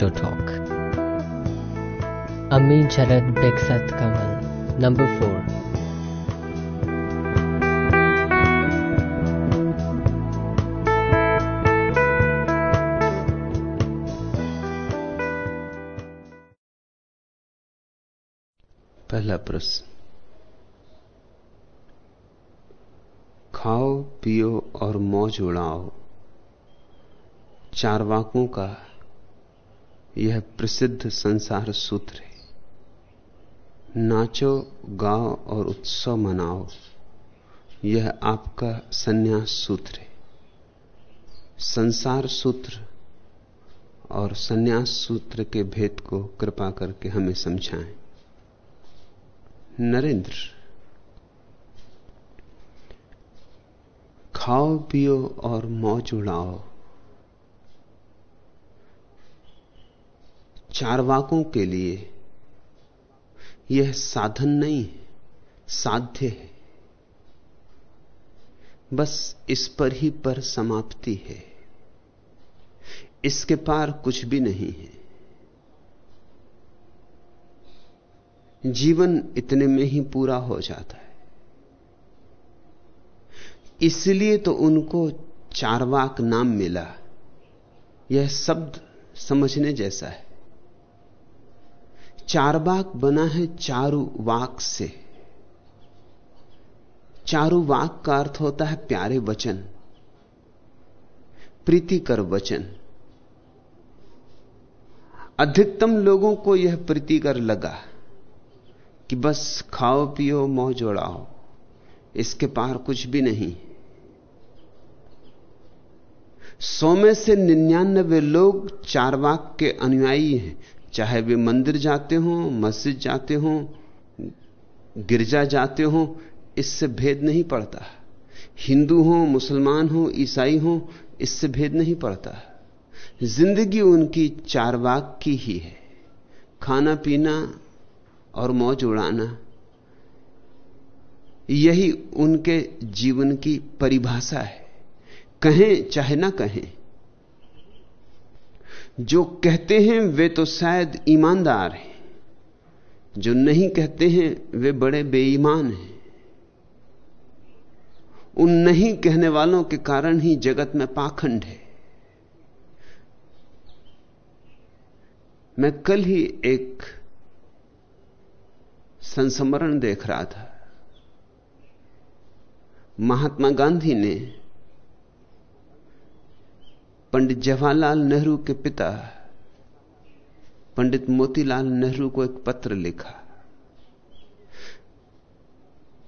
Show talk अमी झलक बेक्सत कमल number four पहला प्रश्न। खाओ, पियो और मौज उड़ाओ। चार वाकों का यह प्रसिद्ध संसार सूत्र है। नाचो, गाओ और उत्सव मनाओ, यह आपका संन्यास सूत्र है। संसार सूत्र और संन्यास सूत्र के भेद को कृपा करके हमें समझाएँ। नरेंद्र, खाओ, पियो और मौज उड़ाओ। चारवाकों के लिए यह साधन नहीं है, साध्य है। बस इस पर ही पर समाप्ति है। इसके पार कुछ भी नहीं है। जीवन इतने में ही पूरा हो जाता है। इसलिए तो उनको चारवाक नाम मिला। यह शब्द समझने जैसा है। चारवाक बना है चारु वाक से। चारु वाक का अर्थ होता है प्यारे वचन, प्रीतिकर वचन। अधिकतम लोगों को यह प्रीतिकर लगा कि बस खाओ, पियो, मोह जोड़ाओ, इसके पार कुछ भी नहीं। सौ में से निन्यानबे लोग चारवाक के अनुयायी हैं। चाहे वे मंदिर जाते हो, मस्जिद जाते हो, गिरजा जाते हो, इससे भेद नहीं पड़ता। हिंदू हो, मुसलमान हो, ईसाई हो, इससे भेद नहीं पड़ता। ज़िंदगी उनकी चार चारवाक की ही है। खाना पीना और मौज उड़ाना, यही उनके जीवन की परिभाषा है। कहें चाहे ना कहें जो कहते हैं वे तो शायद ईमानदार हैं। जो नहीं कहते हैं वे बड़े बेईमान हैं। उन नहीं कहने वालों के कारण ही जगत में पाखंड है। मैं कल ही एक संस्मरण देख रहा था। महात्मा गांधी ने पंडित जवाहरलाल नेहरू के पिता, पंडित मोतीलाल नेहरू को एक पत्र लिखा।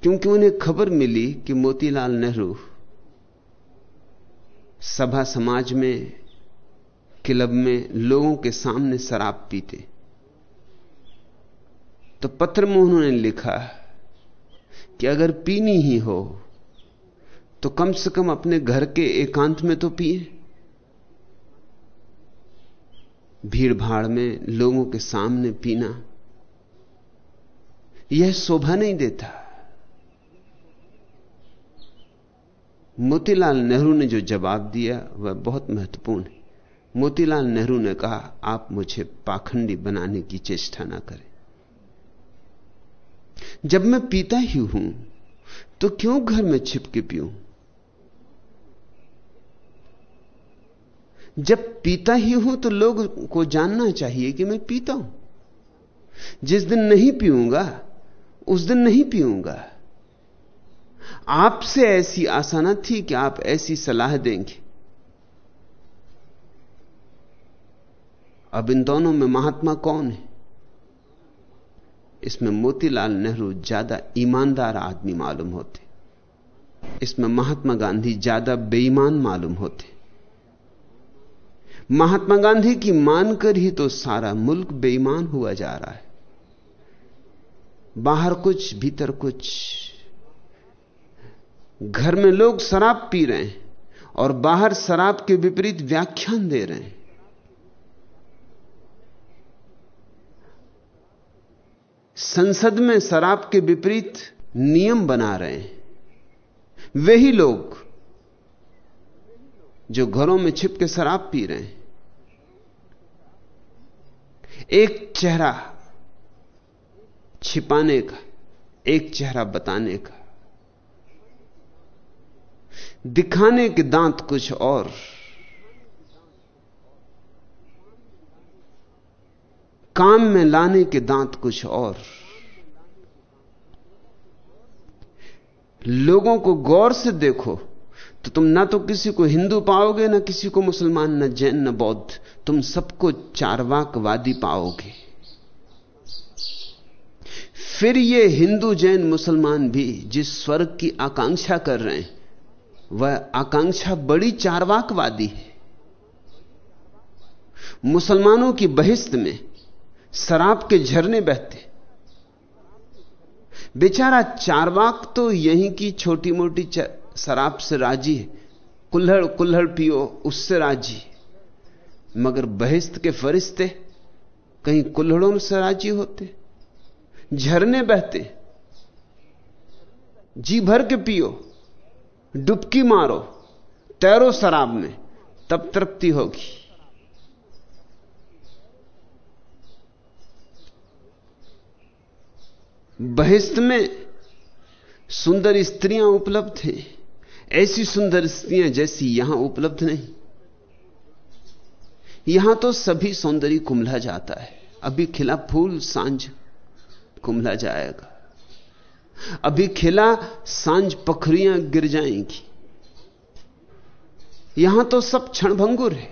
क्योंकि उन्हें खबर मिली कि मोतीलाल नेहरू सभा समाज में, क्लब में लोगों के सामने शराब पीते। तो पत्र में उन्होंने लिखा कि अगर पीनी ही हो तो कम से कम अपने घर के एकांत में तो पिए। भीड़ भाड़ में लोगों के सामने पीना, यह शोभा नहीं देता। मोतीलाल नेहरू ने जो जवाब दिया, वह बहुत महत्वपूर्ण है। मोतीलाल नेहरू ने कहा, आप मुझे पाखंडी बनाने की चेष्टा ना करें। जब मैं पीता ही हूँ तो क्यों घर में छिपके पीऊं? जब पीता ही हूँ तो लोग को जानना चाहिए कि मैं पीता हूँ। जिस दिन नहीं पीऊँगा, उस दिन नहीं पीऊँगा। आपसे ऐसी आशा न थी कि आप ऐसी सलाह देंगे। अब इन दोनों में महात्मा कौन है? इसमें मोतीलाल नेहरू ज़्यादा ईमानदार आदमी मालूम होते। इसमें महात्मा गांधी ज़्यादा बेईमान मालूम होते। महात्मा गांधी की मानकर ही तो सारा मुल्क बेईमान हुआ जा रहा है। बाहर कुछ, भीतर कुछ। घर में लोग शराब पी रहे हैं और बाहर शराब के विपरीत व्याख्यान दे रहे हैं। संसद में शराब के विपरीत नियम बना रहे हैं। वही लोग जो घरों में छिप के शराब पी रहे हैं। एक चेहरा छिपाने का, एक चेहरा बताने का, दिखाने के दांत कुछ और। काम में लाने के दांत कुछ और। लोगों को गौर से देखो। तो तुम ना तो किसी को हिंदू पाओगे, ना किसी को मुसलमान, ना जैन, न बौद्ध। तुम सबको चारवाकवादी पाओगे। फिर ये हिंदू, जैन, मुसलमान भी जिस स्वर्ग की आकांक्षा कर रहे हैं, वह आकांक्षा बड़ी चारवाकवादी है। मुसलमानों की बहिस्त में शराब के झरने बहते। बेचारा चारवाक तो यहीं की छोटी मोटी शराब से राज़ी है, कुल्हड़ कुल्हड़ पियो, उससे राज़ी मगर बहिस्त के फरिश्ते कहीं कुल्हड़ों से राज़ी होते, झरने बहते, जी भर के पियो, डुबकी मारो, तैरो शराब में, तब तृप्ति होगी। बहिस्त में सुंदर स्त्रियाँ उपलब्ध हैं। ऐसी सुंदर स्त्रियाँ जैसी यहाँ उपलब्ध नहीं। यहाँ तो सभी सौंदर्य कुमला जाता है। अभी खिला फूल साँझ कुमला जाएगा। अभी खिला साँझ पखरियाँ गिर जाएँगी। यहाँ तो सब क्षणभंगुर है।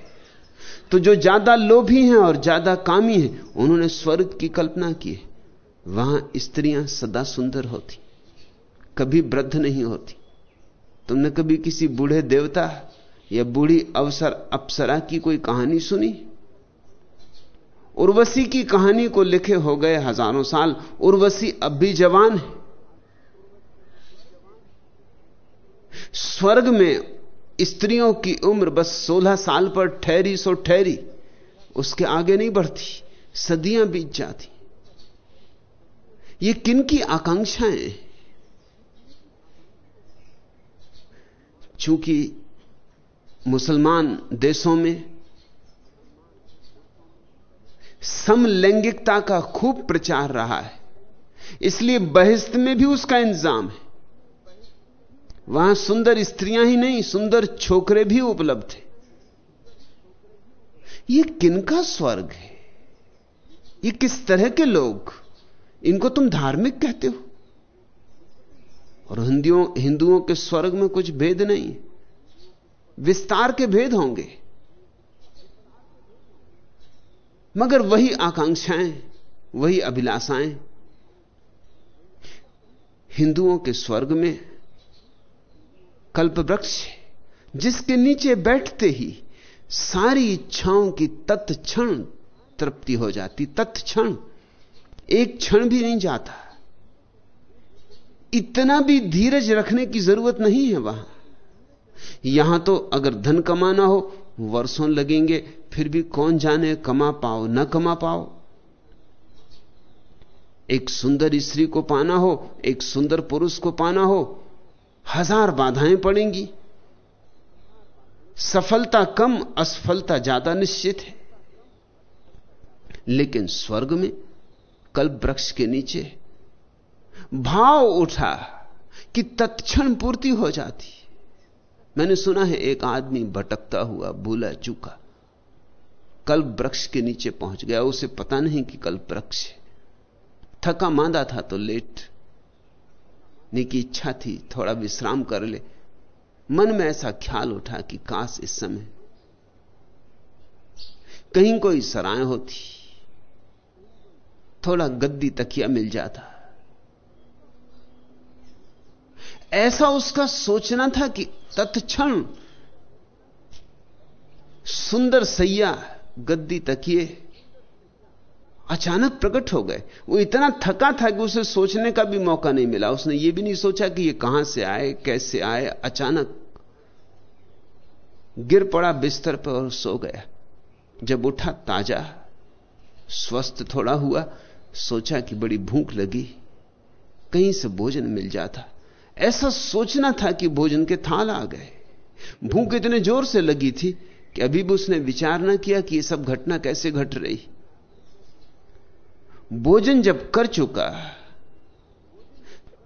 तो जो ज़्यादा लोभी हैं और ज़्यादा कामी हैं, उन्होंने स्वर्ग की कल्पना की है। वहाँ स्त्रियाँ सदा सुंदर होती, कभी वृद्ध नहीं होती। तुमने कभी किसी बूढ़े देवता या बूढ़ी अवसर अप्सरा की कोई कहानी सुनी? उर्वशी की कहानी को लिखे हो गए हज़ारों साल, उर्वशी अब भी जवान है। स्वर्ग में स्त्रियों की उम्र बस 16 साल पर ठहरी सो ठहरी, उसके आगे नहीं बढ़ती, सदियाँ बीत जाती। ये किन की आकांक्षाएँ चूँकि मुसलमान देशों में समलैंगिकता का खूब प्रचार रहा है, इसलिए बहिस्त में भी उसका इंतज़ाम है। वहाँ सुंदर स्त्रियाँ ही नहीं, सुंदर छोकरे भी उपलब्ध है। ये किनका स्वर्ग है? ये किस तरह के लोग? इनको तुम धार्मिक कहते हो? और हिंदुओं हिंदुओं के स्वर्ग में कुछ भेद नहीं। विस्तार के भेद होंगे। मगर वही आकांक्षाएँ, वही अभिलाषाएँ हिंदुओं के स्वर्ग में कल्प वृक्ष जिसके नीचे बैठते ही सारी इच्छाओं की तत्क्षण तृप्ति हो जाती। तत्क्षण, एक क्षण भी नहीं जाता। इतना भी धीरज रखने की ज़रूरत नहीं है वहाँ। यहाँ तो अगर धन कमाना हो, वर्षों लगेंगे, फिर भी कौन जाने कमा पाओ, न कमा पाओ। एक सुंदर स्त्री को पाना हो, एक सुंदर पुरुष को पाना हो, हज़ार बाधाएँ पड़ेंगी। सफलता कम, असफलता ज़्यादा निश्चित है। लेकिन स्वर्ग में कल्प वृक्ष के नीचे भाव उठा कि तत्क्षण पूर्ति हो जाती। मैंने सुना है एक आदमी भटकता हुआ, भूला चूका कल्प वृक्ष के नीचे पहुँच गया। उसे पता नहीं कि कल्प वृक्ष थका मांदा था तो लेट। ने की इच्छा थी, थोड़ा विश्राम कर ले। मन में ऐसा ख्याल उठा कि काश इस समय कहीं कोई सराय होती। थोड़ा गद्दी तकिया मिल जाता। ऐसा उसका सोचना था कि तत्क्षण सुंदर सैया गद्दी तकिए अचानक प्रकट हो गए। वो इतना थका था कि उसे सोचने का भी मौका नहीं मिला। उसने ये भी नहीं सोचा कि ये कहाँ से आए, कैसे आए। अचानक गिर पड़ा बिस्तर पर और सो गया। जब उठा, ताज़ा, स्वस्थ थोड़ा हुआ, सोचा कि बड़ी भूख लगी। कहीं से भोजन मिल जाता। ऐसा सोचना था कि भोजन के थाल आ गए। भूख इतने ज़ोर से लगी थी कि अभी भी उसने विचार ना किया कि यह सब घटना कैसे घट रही। भोजन जब कर चुका,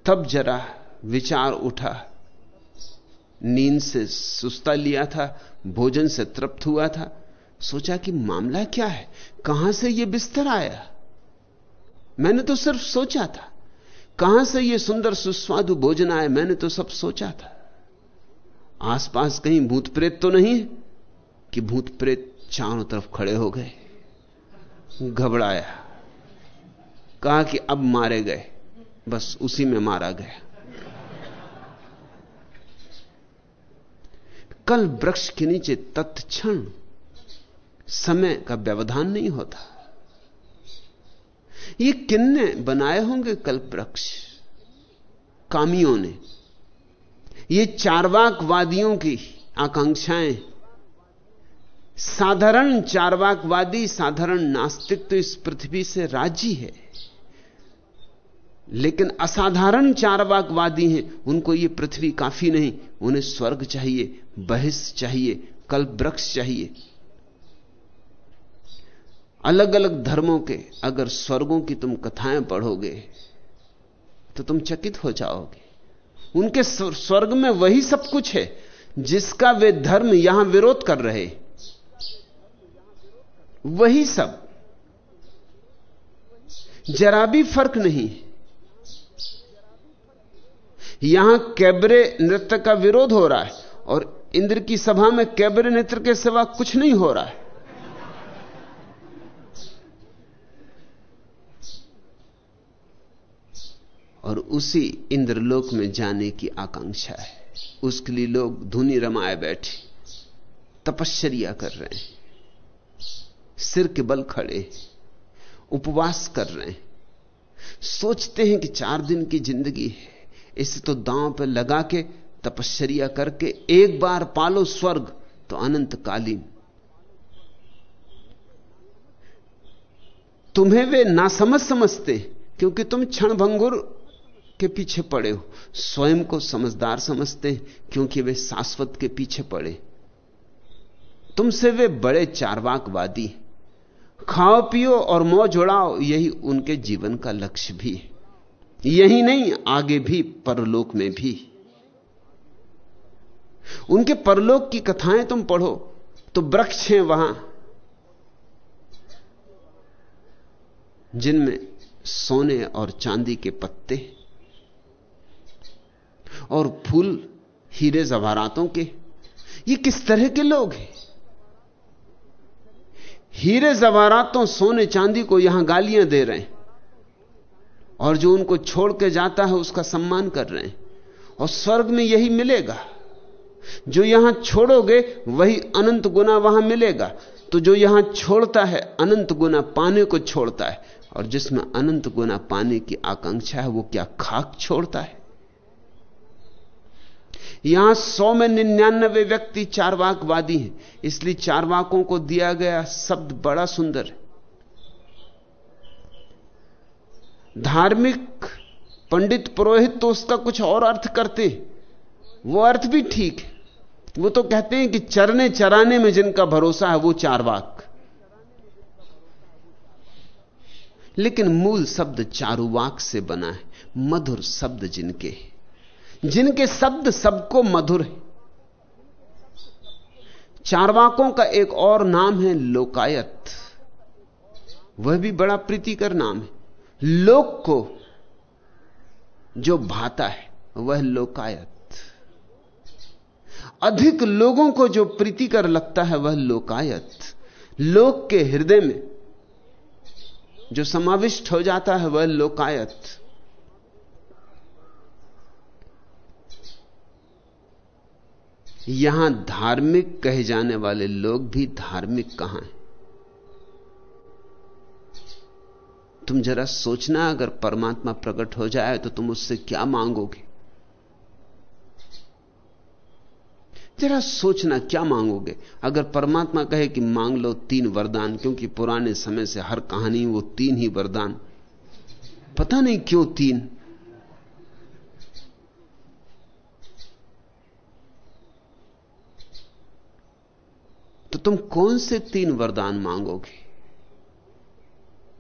तब जरा विचार उठा। नींद से सुस्ता लिया था, भोजन से तृप्त हुआ था। सोचा कि मामला क्या है? कहाँ से यह बिस्तर आया? मैंने तो सिर्फ़ सोचा था। कहाँ से यह सुंदर सुस्वादु भोजन आए मैंने तो सब सोचा था। आसपास कहीं भूत प्रेत तो नहीं कि भूत प्रेत चारों तरफ़ खड़े हो गए। घबराया। कहा कि अब मारे गए। बस उसी में मारा गया। कल वृक्ष के नीचे तत्क्षण समय का व्यवधान नहीं होता। ये किन्ने बनाए होंगे कल्प वृक्ष कामियों ने। ये चारवाकवादियों की आकांक्षाएँ। साधारण चारवाकवादी, साधारण नास्तिक तो इस पृथ्वी से राज़ी है। लेकिन असाधारण चारवाकवादी हैं, उनको ये पृथ्वी काफ़ी नहीं, उन्हें स्वर्ग चाहिए बहिष चाहिए कल्प वृक्ष चाहिए। अलग अलग धर्मों के अगर स्वर्गों की तुम कथाएँ पढ़ोगे तो तुम चकित हो जाओगे। उनके स्वर्ग में वही सब कुछ है, जिसका वे धर्म यहाँ विरोध कर रहे वही सब। जरा भी फ़र्क नहीं। यहाँ कैबरे नृत्य का विरोध हो रहा है, और इंद्र की सभा में कैबरे नृत्य के सिवा कुछ नहीं हो रहा है। और उसी इंद्रलोक में जाने की आकांक्षा है। उसके लिए लोग धुनी रमाए बैठे, तपश्चर्या कर रहे हैं, सिर के बल खड़े, उपवास कर रहे हैं। सोचते हैं कि चार दिन की ज़िंदगी है। इसे तो दांव पर लगा के तपश्चर्या करके एक बार पालो स्वर्ग तो अनंत कालीन तुम्हें वे ना समझ समझते क्योंकि तुम क्षण भंगुर के पीछे पड़े हो। स्वयं को समझदार समझते हैं, क्योंकि वे शाश्वत के पीछे पड़े। तुमसे वे बड़े चारवाकवादी खाओ, पियो और मौज उड़ाओ, यही उनके जीवन का लक्ष्य भी है। यही नहीं, आगे भी, परलोक में भी। उनके परलोक की कथाएँ तुम पढ़ो तो वृक्ष हैं वहाँ, जिनमें सोने और चांदी के पत्ते और फूल हीरे जवारातों के। ये किस तरह के लोग हैं? हीरे जवारातों सोने चांदी को यहाँ गालियाँ दे रहे हैं और जो उनको छोड़ के जाता है उसका सम्मान कर रहे हैं। और स्वर्ग में यही मिलेगा। जो यहाँ छोड़ोगे, वही अनंत गुना वहाँ मिलेगा। तो जो यहाँ छोड़ता है, अनंत गुना पाने को छोड़ता है। और जिसमें अनंत गुना पाने की आकांक्षा है, वो क्या खाक छोड़ता है? यहाँ सौ में निन्यानबे व्यक्ति चारवाकवादी हैं। इसलिए चारवाकों को दिया गया शब्द बड़ा सुंदर है। धार्मिक पंडित पुरोहित तो उसका कुछ और अर्थ करते वो अर्थ भी ठीक है। वो तो कहते हैं कि चरने चराने में जिनका भरोसा है वो चारवाक। लेकिन मूल शब्द चारुवाक से बना है, मधुर शब्द जिनके जिनके शब्द सबको मधुर है। चारवाकों का एक और नाम है लोकायत। वह भी बड़ा प्रीतिकर नाम है। लोक को जो भाता है, वह लोकायत। अधिक लोगों को जो प्रीतिकर लगता है, वह लोकायत। लोक के हृदय में जो समाविष्ट हो जाता है, वह लोकायत। यहाँ धार्मिक कहे जाने वाले लोग भी धार्मिक कहाँ हैं? तुम जरा सोचना, अगर परमात्मा प्रकट हो जाए तो तुम उससे क्या मांगोगे? जरा सोचना, क्या मांगोगे? अगर परमात्मा कहे कि मांग लो तीन वरदान, क्योंकि पुराने समय से हर कहानी वो तीन ही वरदान। पता नहीं क्यों तीन? तो तुम कौन से तीन वरदान मांगोगे?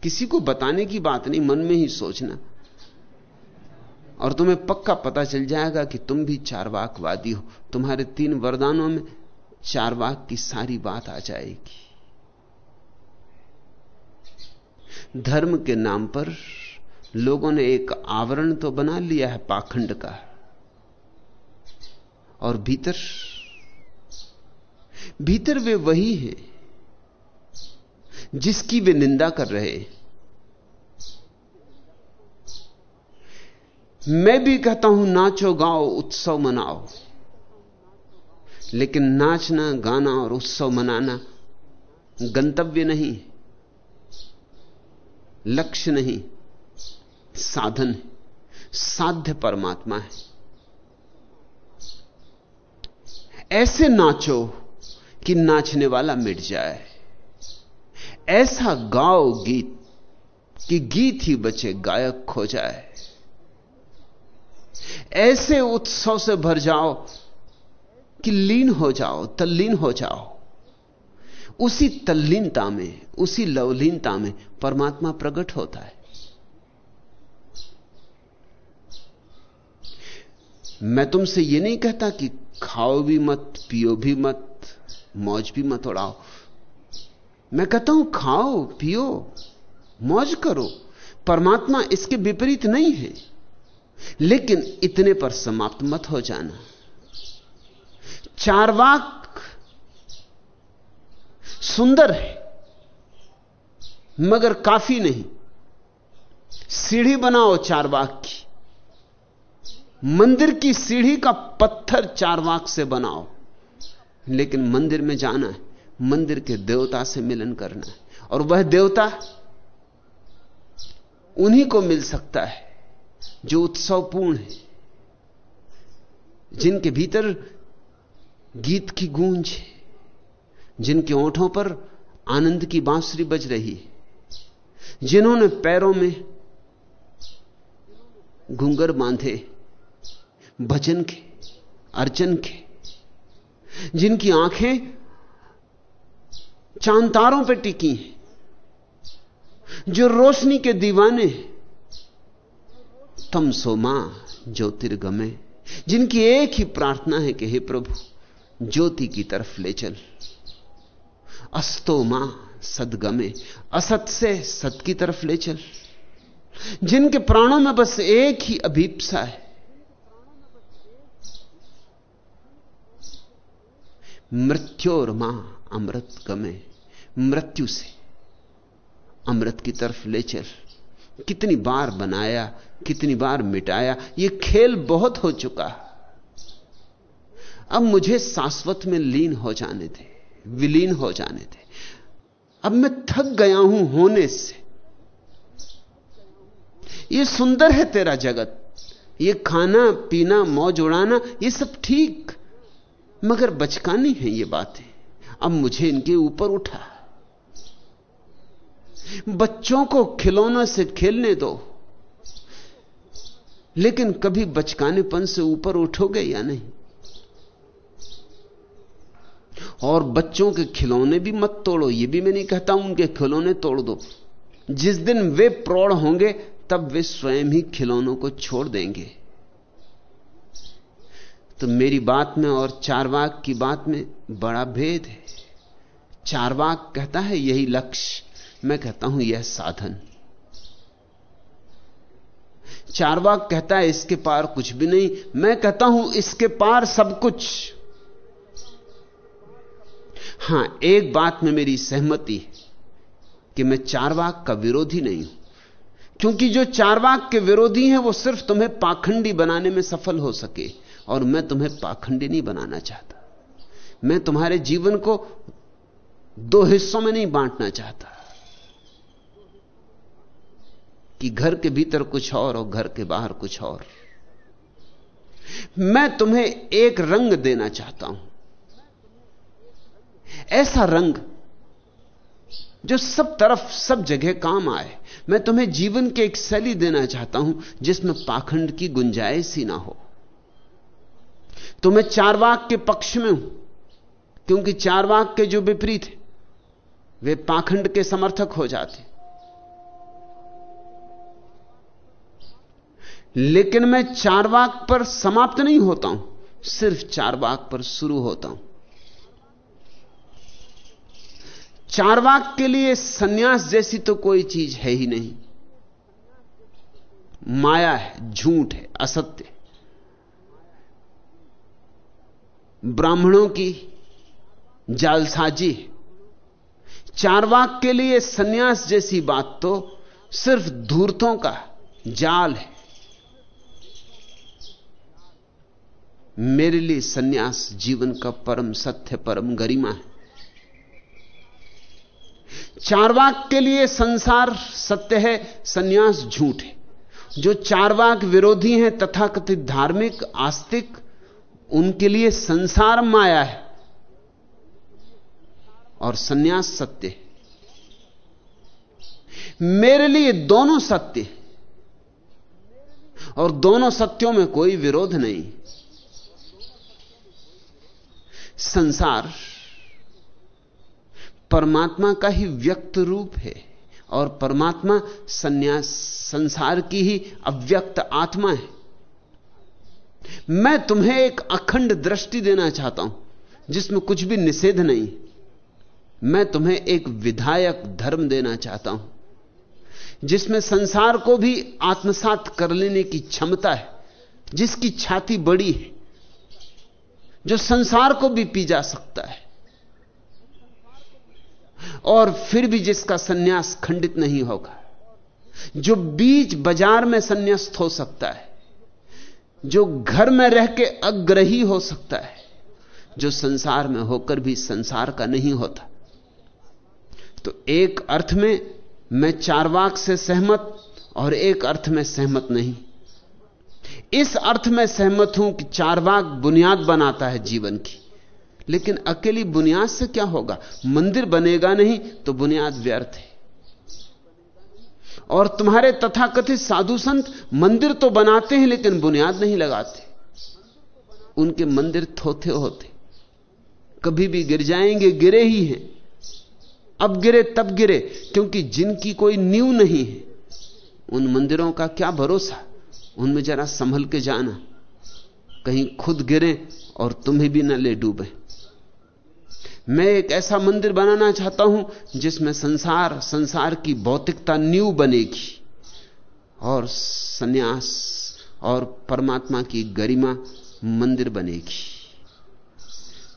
किसी को बताने की बात नहीं, मन में ही सोचना। और तुम्हें पक्का पता चल जाएगा कि तुम भी चारवाकवादी हो। तुम्हारे तीन वरदानों में चारवाक की सारी बात आ जाएगी। धर्म के नाम पर लोगों ने एक आवरण तो बना लिया है पाखंड का। और भीतर भीतर वे वही हैं, जिसकी वे निंदा कर रहे मैं भी कहता हूँ, नाचो, गाओ, उत्सव मनाओ। लेकिन नाचना, गाना और उत्सव मनाना गंतव्य नहीं, लक्ष्य नहीं, साधन है, साध्य परमात्मा है। ऐसे नाचो कि नाचने वाला मिट जाए। ऐसा गाओ गीत कि गीत ही बचे, गायक खो जाए। ऐसे उत्सव से भर जाओ कि लीन हो जाओ, तल्लीन हो जाओ। उसी तल्लीनता में, उसी लवलीनता में परमात्मा प्रकट होता है। मैं तुमसे यह नहीं कहता कि खाओ भी मत, पियो भी मत मौज भी मत उड़ाओ। मैं कहता हूँ, खाओ, पियो, मौज करो। परमात्मा इसके विपरीत नहीं है। लेकिन इतने पर समाप्त मत हो जाना। चारवाक सुंदर है, मगर काफ़ी नहीं। सीढ़ी बनाओ चारवाक की। मंदिर की सीढ़ी का पत्थर चारवाक से बनाओ। लेकिन मंदिर में जाना है, मंदिर के देवता से मिलन करना है। और वह देवता उन्हीं को मिल सकता है जो उत्सवपूर्ण है, जिनके भीतर गीत की गूंज है, जिनके ओंठों पर आनंद की बांसुरी बज रही है, जिन्होंने पैरों में घुंगर बांधे, भजन के, अर्चन के जिनकी आँखें चांतारों पर टिकी हैं, जो रोशनी के दीवाने तम सो माँ ज्योतिर्गमे, जिनकी एक ही प्रार्थना है कि हे प्रभु, ज्योति की तरफ़ ले चल। अस्तो माँ सदगमे, असत से सत की तरफ़ ले चल। जिनके प्राणों में बस एक ही अभीपसा है मृत्योर माँ अमृत गमे। मृत्यु से अमृत की तरफ़ ले चल। कितनी बार बनाया, कितनी बार मिटाया यह खेल बहुत हो चुका। अब मुझे शाश्वत में लीन हो जाने दे, विलीन हो जाने दे। अब मैं थक गया हूँ होने से। यह सुंदर है तेरा जगत। ये खाना, पीना, मौज उड़ाना यह सब ठीक। मगर बचकानी है ये बातें। अब मुझे इनके ऊपर उठा। बच्चों को खिलौना से खेलने दो। लेकिन कभी बचकानेपन से ऊपर उठोगे या नहीं? और बच्चों के खिलौने भी मत तोड़ो। ये भी मैं नहीं कहता उनके खिलौने तोड़ दो। जिस दिन वे प्रौढ़ होंगे, तब वे स्वयं ही खिलौनों को छोड़ देंगे। तो मेरी बात में और चारवाक की बात में बड़ा भेद है। चारवाक कहता है, यही लक्ष्य। मैं कहता हूँ, यह साधन। चारवाक कहता है, इसके पार कुछ भी नहीं। मैं कहता हूँ, इसके पार सब कुछ। हाँ, एक बात में मेरी सहमति है कि मैं चारवाक का विरोधी नहीं हूँ। क्योंकि जो चारवाक के विरोधी हैं, वो सिर्फ़ तुम्हें पाखंडी बनाने में सफल हो सके। और मैं तुम्हें पाखंडी नहीं बनाना चाहता। मैं तुम्हारे जीवन को दो हिस्सों में नहीं बांटना चाहता कि घर के भीतर कुछ और और घर के बाहर कुछ और। मैं तुम्हें एक रंग देना चाहता हूँ। ऐसा रंग जो सब तरफ़, सब जगह काम आए। मैं तुम्हें जीवन की एक शैली देना चाहता हूँ जिसमें पाखंड की गुंजाइश ही ना हो। तो मैं चारवाक के पक्ष में हूँ, क्योंकि चारवाक के जो विपरीत है, वे पाखंड के समर्थक हो जाते लेकिन मैं चारवाक पर समाप्त नहीं होता हूँ, सिर्फ़ चारवाक पर शुरू होता हूँ। चारवाक के लिए सन्यास जैसी तो कोई चीज़ है ही नहीं। माया है, झूठ है, असत्य ब्राह्मणों की जालसाजी। चारवाक के लिए सन्यास जैसी बात तो सिर्फ़ धूर्तों का जाल है। मेरे लिए सन्यास जीवन का परम सत्य, परम गरिमा है। चारवाक के लिए संसार सत्य है, सन्यास झूठ है। जो चारवाक विरोधी हैं, तथाकथित धार्मिक, आस्तिक उनके लिए संसार माया है और सन्यास सत्य है। मेरे लिए दोनों सत्य और दोनों सत्यों में कोई विरोध नहीं। संसार परमात्मा का ही व्यक्त रूप है और परमात्मा संन्यास, संसार की ही अव्यक्त आत्मा है। मैं तुम्हें एक अखंड दृष्टि देना चाहता हूँ, जिसमें कुछ भी निषेध नहीं। मैं तुम्हें एक विधायक धर्म देना चाहता हूँ, जिसमें संसार को भी आत्मसात कर लेने की क्षमता है, जिसकी छाती बड़ी है, जो संसार को भी पी जा सकता है, और फिर भी जिसका सन्यास खंडित नहीं होगा, जो बीज बाज़ार में संन्यास्त हो सकता है। जो घर में रह के अग्रही हो सकता है, जो संसार में होकर भी संसार का नहीं होता। तो एक अर्थ में मैं चारवाक से सहमत और एक अर्थ में सहमत नहीं। इस अर्थ में सहमत हूँ कि चारवाक बुनियाद बनाता है जीवन की, लेकिन अकेली बुनियाद से क्या होगा? मंदिर बनेगा नहीं तो बुनियाद व्यर्थ है। और तुम्हारे तथाकथित साधु संत मंदिर तो बनाते हैं, लेकिन बुनियाद नहीं लगाते। उनके मंदिर थोथे होते। कभी भी गिर जाएँगे, गिरे ही हैं। अब गिरे, तब गिरे, क्योंकि जिनकी कोई नींव नहीं है, उन मंदिरों का क्या भरोसा? उनमें जरा संभल के जाना। कहीं खुद गिरे और तुम्हें भी न ले डूबे। मैं एक ऐसा मंदिर बनाना चाहता हूँ जिसमें संसार संसार की भौतिकता न्यू बनेगी और सन्यास और परमात्मा की गरिमा मंदिर बनेगी।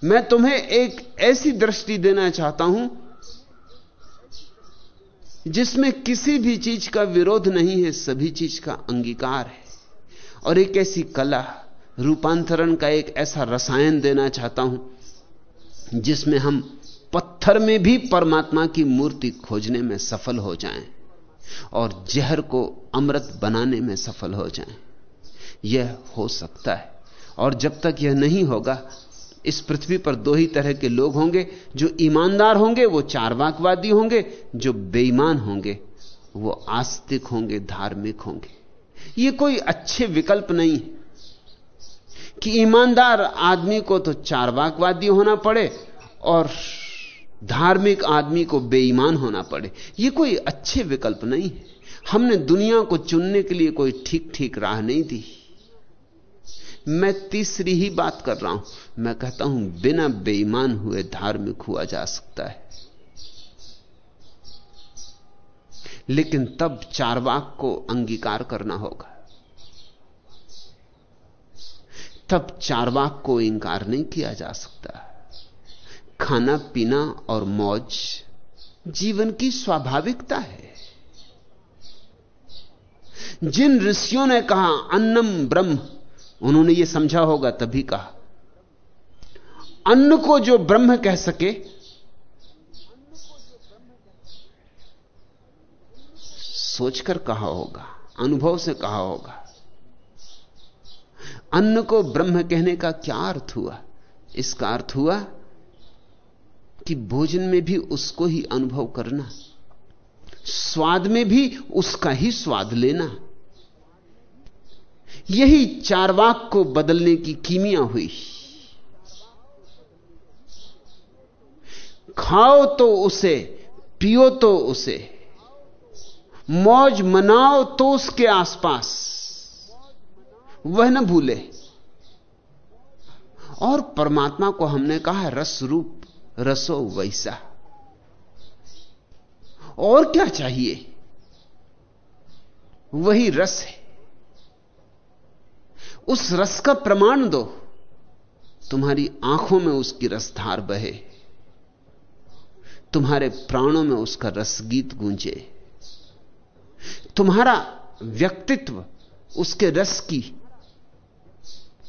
मैं तुम्हें एक ऐसी दृष्टि देना चाहता हूँ जिसमें किसी भी चीज़ का विरोध नहीं है, सभी चीज़ का अंगीकार है। और एक ऐसी कला, रूपांतरण का एक ऐसा रसायन देना चाहता हूँ जिसमें हम पत्थर में भी परमात्मा की मूर्ति खोजने में सफल हो जाएँ और जहर को अमृत बनाने में सफल हो जाएँ, यह हो सकता है। और जब तक यह नहीं होगा, इस पृथ्वी पर दो ही तरह के लोग होंगे, जो ईमानदार होंगे, वो चारवाकवादी होंगे, जो बेईमान होंगे, वो आस्तिक होंगे, धार्मिक होंगे। ये कोई अच्छे विकल्प नहीं है। कि ईमानदार आदमी को तो चारवाकवादी होना पड़े और धार्मिक आदमी को बेईमान होना पड़े। ये कोई अच्छे विकल्प नहीं है। हमने दुनिया को चुनने के लिए कोई ठीक ठीक राह नहीं दी। मैं तीसरी ही बात कर रहा हूँ। मैं कहता हूँ, बिना बेईमान हुए धार्मिक हुआ जा सकता है। लेकिन तब चारवाक को अंगीकार करना होगा। तब चारवाक को इंकार नहीं किया जा सकता। खाना, पीना और मौज जीवन की स्वाभाविकता है। जिन ऋषियों ने कहा, अन्नम ब्रह्म, उन्होंने यह समझा होगा, तभी कहा, अन्न को जो ब्रह्म कह सके, सोचकर कहा होगा, अनुभव से कहा होगा। अन्न को ब्रह्म कहने का क्या अर्थ हुआ? इसका अर्थ हुआ कि भोजन में भी उसको ही अनुभव करना, स्वाद में भी उसका ही स्वाद लेना। यही चारवाक को बदलने की कीमिया हुई। खाओ तो उसे, पियो तो उसे, मौज मनाओ तो उसके आसपास। वह न भूले। और परमात्मा को हमने कहा है, रस रूप, रसो वैसा। और क्या चाहिए? वही रस है। उस रस का प्रमाण दो। तुम्हारी आँखों में उसकी रसधार बहे। तुम्हारे प्राणों में उसका रस गीत गूंजे। तुम्हारा व्यक्तित्व उसके रस की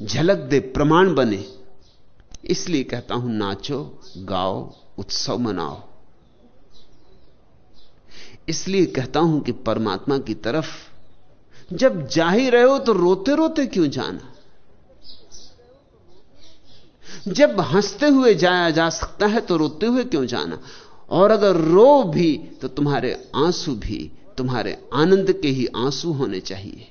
झलक दे, प्रमाण बने। इसलिए कहता हूँ, नाचो, गाओ, उत्सव मनाओ। इसलिए कहता हूँ कि परमात्मा की तरफ़, जब जा ही रहे हो तो रोते रोते क्यों जाना? जब हँसते हुए जाया जा सकता है तो रोते हुए क्यों जाना? और अगर रो भी तो तुम्हारे आँसू भी, तुम्हारे आनंद के ही आँसू होने चाहिए।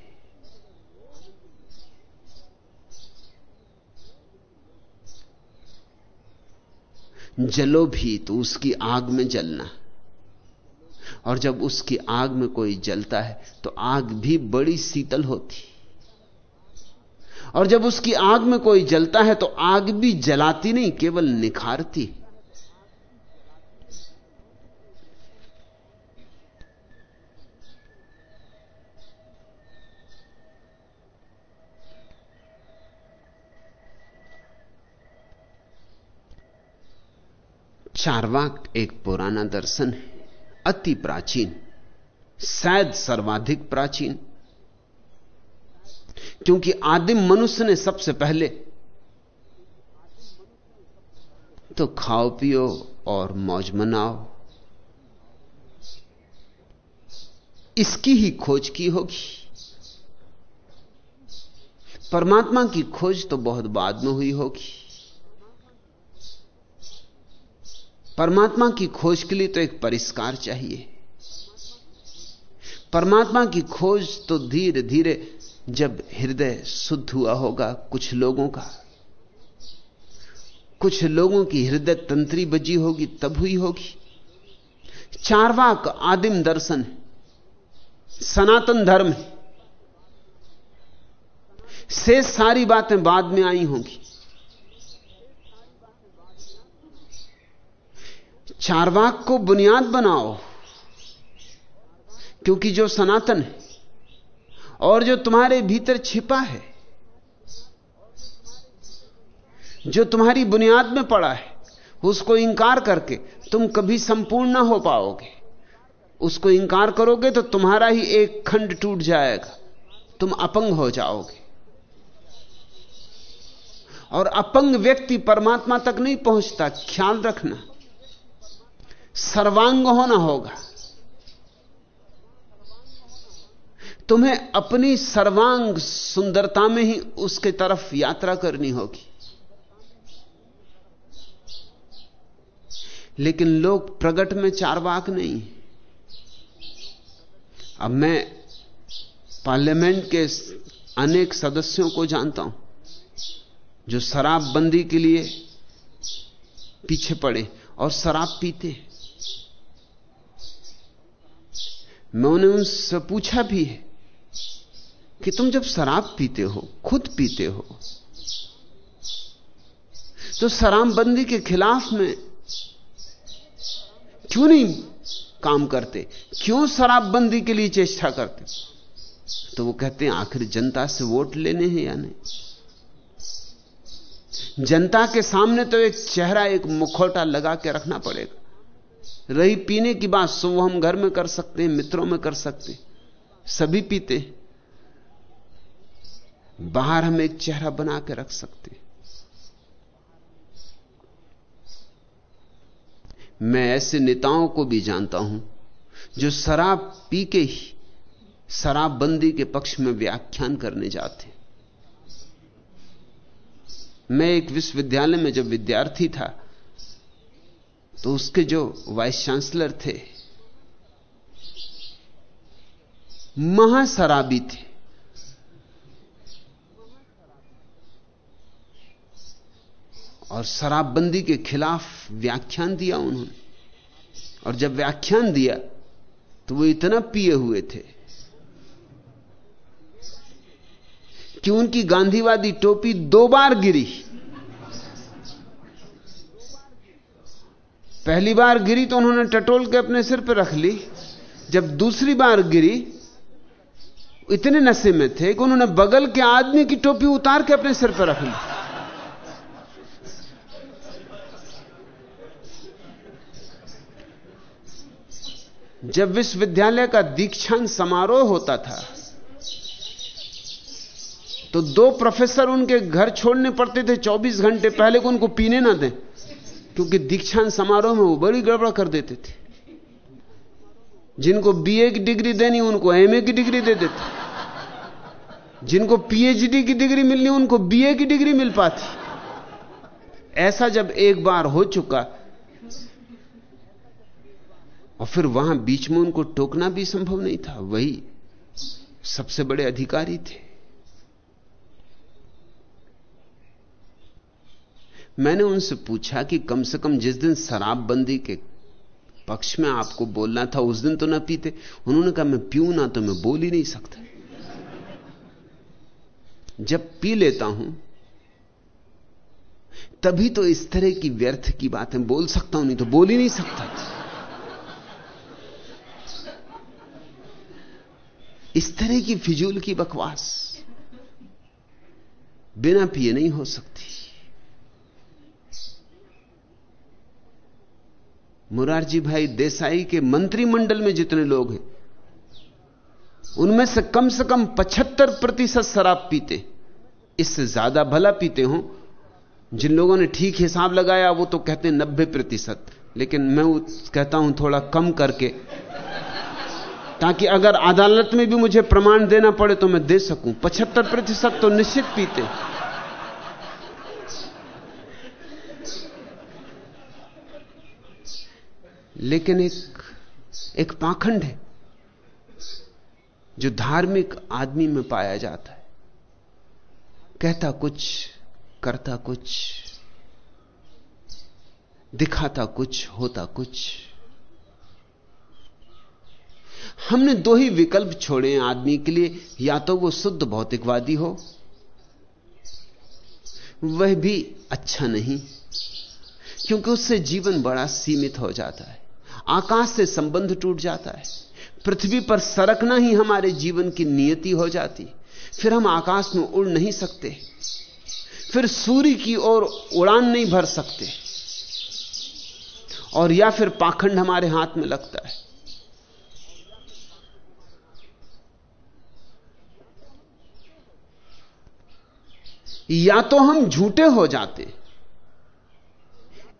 जलो भी तो उसकी आग में जलना। और जब उसकी आग में कोई जलता है तो आग भी बड़ी शीतल होती। और जब उसकी आग में कोई जलता है तो आग भी जलाती नहीं, केवल निखारती। चारवाक एक पुराना दर्शन है, अति प्राचीन, शायद सर्वाधिक प्राचीन। क्योंकि आदिम मनुष्य ने सबसे पहले तो खाओ, पियो और मौज मनाओ। इसकी ही खोज की होगी। परमात्मा की खोज तो बहुत बाद में हुई होगी। परमात्मा की खोज के लिए तो एक परिष्कार चाहिए। परमात्मा की खोज तो धीरे धीरे जब हृदय शुद्ध हुआ होगा कुछ लोगों का। कुछ लोगों की हृदय तंत्री बजी होगी, तब हुई होगी। चारवाक आदिम दर्शन है, सनातन धर्म है। से सारी बातें बाद में आई होंगी। चारवाक को बुनियाद बनाओ। क्योंकि जो सनातन है और जो तुम्हारे भीतर छिपा है, जो तुम्हारी बुनियाद में पड़ा है, उसको इंकार करके तुम कभी संपूर्ण ना हो पाओगे। उसको इंकार करोगे तो तुम्हारा ही एक खंड टूट जाएगा। तुम अपंग हो जाओगे। और अपंग व्यक्ति परमात्मा तक नहीं पहुँचता। ख्याल रखना। सर्वांग होना होगा। तुम्हें अपनी सर्वांग सुंदरता में ही उसके तरफ़ यात्रा करनी होगी। लेकिन लोग प्रगट में चारवाक नहीं अब मैं पार्लियामेंट के अनेक सदस्यों को जानता हूँ, जो शराबबंदी के लिए पीछे पड़े और शराब पीते मैं उन्हें उनसे पूछा भी है कि तुम जब शराब पीते हो, खुद पीते हो तो शराबबंदी के खिलाफ में क्यों नहीं काम करते? क्यों शराबबंदी के लिए चेष्टा करते? तो वो कहते हैं, आखिर जनता से वोट लेने हैं या नहीं? जनता के सामने तो एक चेहरा, एक मुखौटा लगा के रखना पड़ेगा। रही पीने की बात सो हम घर में कर सकते हैं, मित्रों में कर सकते सभी पीते बाहर हम एक चेहरा बना के रख सकते मैं ऐसे नेताओं को भी जानता हूँ, जो शराब पी के ही शराबबंदी के पक्ष में व्याख्यान करने जाते मैं एक विश्वविद्यालय में जब विद्यार्थी था तो उसके जो वाइस चांसलर थे, महाशराबी थे। और शराबबंदी के खिलाफ व्याख्यान दिया उन्होंने। और जब व्याख्यान दिया तो वो इतना पिए हुए थे कि उनकी गांधीवादी टोपी दो बार गिरी। पहली बार गिरी तो उन्होंने टटोल के अपने सिर पर रख ली। जब दूसरी बार गिरी, इतने नशे में थे कि उन्होंने बगल के आदमी की टोपी उतार के अपने सिर पर रख ली। जब विश्वविद्यालय का दीक्षांत समारोह होता था तो दो प्रोफेसर उनके घर छोड़ने पड़ते थे 24 घंटे पहले को उनको पीने ना दें। क्योंकि दीक्षांत समारोह में वो बड़ी गड़बड़ कर देते थे। जिनको बीए की डिग्री देनी, उनको एमए की डिग्री दे देते। जिनको पीएचडी की डिग्री मिलनी, उनको बीए की डिग्री मिल पाती। ऐसा जब एक बार हो चुका, और फिर वहाँ बीच में उनको टोकना भी संभव नहीं था। वही सबसे बड़े अधिकारी थे। मैंने उनसे पूछा कि कम से कम जिस दिन शराबबंदी के पक्ष में आपको बोलना था, उस दिन तो ना पीते। उन्होंने कहा, मैं पीऊ ना तो मैं बोल ही नहीं सकता। जब पी लेता हूँ, तभी तो इस तरह की व्यर्थ की बातें बोल सकता हूँ, नहीं तो बोल ही नहीं सकता। इस तरह की फिजूल की बकवास बिना पिए नहीं हो सकती। मुरारजी भाई देसाई के मंत्रिमंडल में जितने लोग हैं, उनमें से कम से कम 75 प्रतिशत शराब पीते इससे ज़्यादा भला पीते हो। जिन लोगों ने ठीक हिसाब लगाया, वो तो कहते हैं नब्बे प्रतिशत। लेकिन मैं कहता हूँ थोड़ा कम करके, ताकि अगर अदालत में भी मुझे प्रमाण देना पड़े तो मैं दे सकूँ। पचहत्तर प्रतिशत तो निश्चित पीते लेकिन एक एक पाखंड है जो धार्मिक आदमी में पाया जाता है। कहता कुछ, करता कुछ, दिखाता कुछ, होता कुछ। हमने दो ही विकल्प छोड़े हैं आदमी के लिए, या तो वो शुद्ध भौतिकवादी हो, वह भी अच्छा नहीं, क्योंकि उससे जीवन बड़ा सीमित हो जाता है। आकाश से संबंध टूट जाता है। पृथ्वी पर सरकना ही हमारे जीवन की नियति हो जाती। फिर हम आकाश में उड़ नहीं सकते। फिर सूर्य की ओर उड़ान नहीं भर सकते। और या फिर पाखंड हमारे हाथ में लगता है। या तो हम झूठे हो जाते।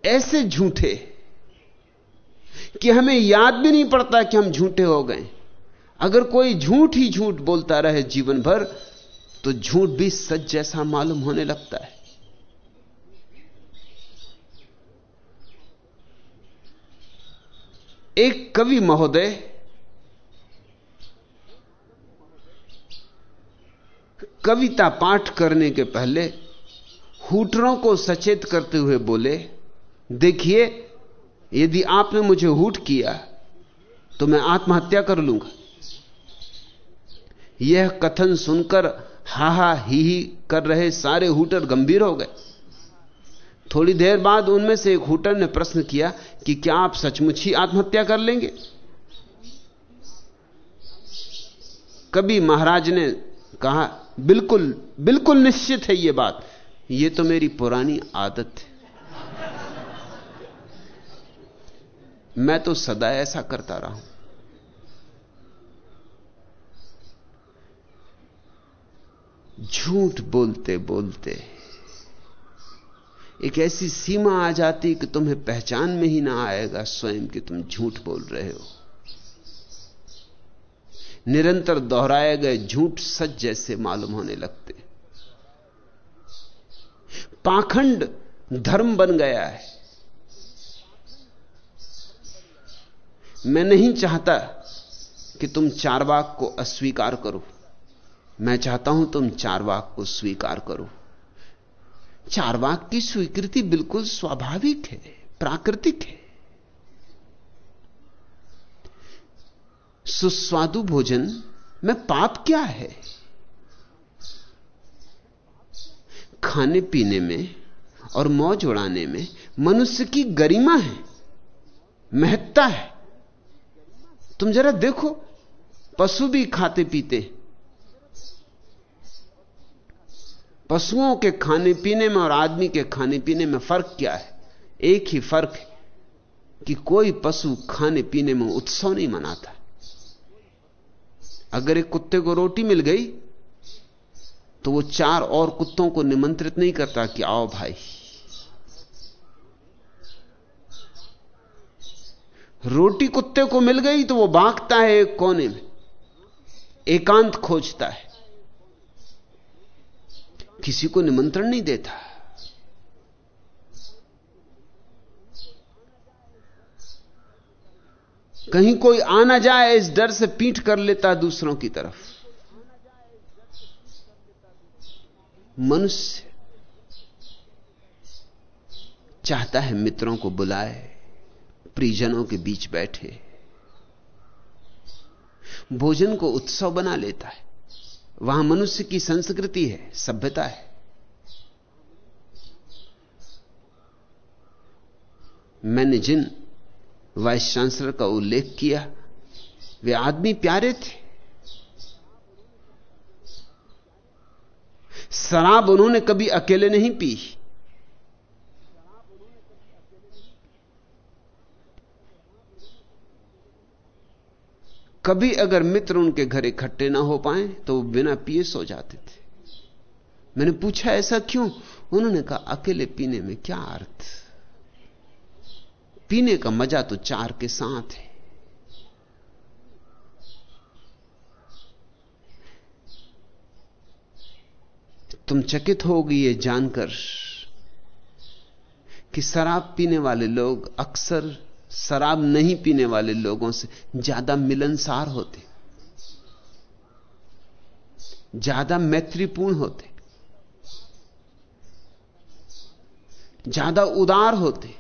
ऐसे झूठे कि हमें याद भी नहीं पड़ता कि हम झूठे हो गए। अगर कोई झूठ ही झूठ बोलता रहे जीवन भर तो झूठ भी सच जैसा मालूम होने लगता है। एक कवि महोदय, कविता पाठ करने के पहले हुटरों को सचेत करते हुए बोले, देखिए यदि आपने मुझे हूट किया तो मैं आत्महत्या कर लूँगा। यह कथन सुनकर हा हा ही ही कर रहे सारे हुटर गंभीर हो गए। थोड़ी देर बाद उनमें से एक हुटर ने प्रश्न किया कि क्या आप सचमुच ही आत्महत्या कर लेंगे? कभी महाराज ने कहा, बिल्कुल बिल्कुल निश्चित है यह बात। यह तो मेरी पुरानी आदत है। मैं तो सदा ऐसा करता रहा हूँ। झूठ बोलते बोलते एक ऐसी सीमा आ जाती कि तुम्हें पहचान में ही ना आएगा स्वयं कि तुम झूठ बोल रहे हो। निरंतर दोहराए गए झूठ सच जैसे मालूम होने लगते। पाखंड धर्म बन गया है। मैं नहीं चाहता कि तुम चारवाक को अस्वीकार करो। मैं चाहता हूँ तुम चारवाक को स्वीकार करो। चारवाक की स्वीकृति बिल्कुल स्वाभाविक है, प्राकृतिक है। सुस्वादु भोजन में पाप क्या है? खाने पीने में और मौज उड़ाने में मनुष्य की गरिमा है, महत्ता है। तुम जरा देखो, पशु भी खाते पीते। पशुओं के खाने पीने में और आदमी के खाने पीने में फ़र्क क्या है? एक ही फ़र्क है कि कोई पशु खाने पीने में उत्सव नहीं मनाता। अगर एक कुत्ते को रोटी मिल गई तो वो चार और कुत्तों को निमंत्रित नहीं करता कि आओ भाई। रोटी कुत्ते को मिल गई तो वो बांकता है एक कोने में। एकांत खोजता है। किसी को निमंत्रण नहीं देता। कहीं कोई आना जाए, इस डर से पीठ कर लेता दूसरों की तरफ़। मनुष्य चाहता है मित्रों को बुलाए। परिजनों के बीच बैठे। भोजन को उत्सव बना लेता है। वहाँ मनुष्य की संस्कृति है, सभ्यता है। मैंने जिन वाइस चांसलर का उल्लेख किया, वे आदमी प्यारे थे। शराब उन्होंने कभी अकेले नहीं पी। कभी अगर मित्र उनके घर इकट्ठे ना हो पाए तो वो बिना पिए सो जाते थे। मैंने पूछा, ऐसा क्यों? उन्होंने कहा, अकेले पीने में क्या अर्थ? पीने का मज़ा तो चार के साथ है। तुम चकित होगी ये जानकर कि शराब पीने वाले लोग अक्सर शराब नहीं पीने वाले लोगों से ज़्यादा मिलनसार होते, ज़्यादा मैत्रीपूर्ण होते, ज़्यादा उदार होते।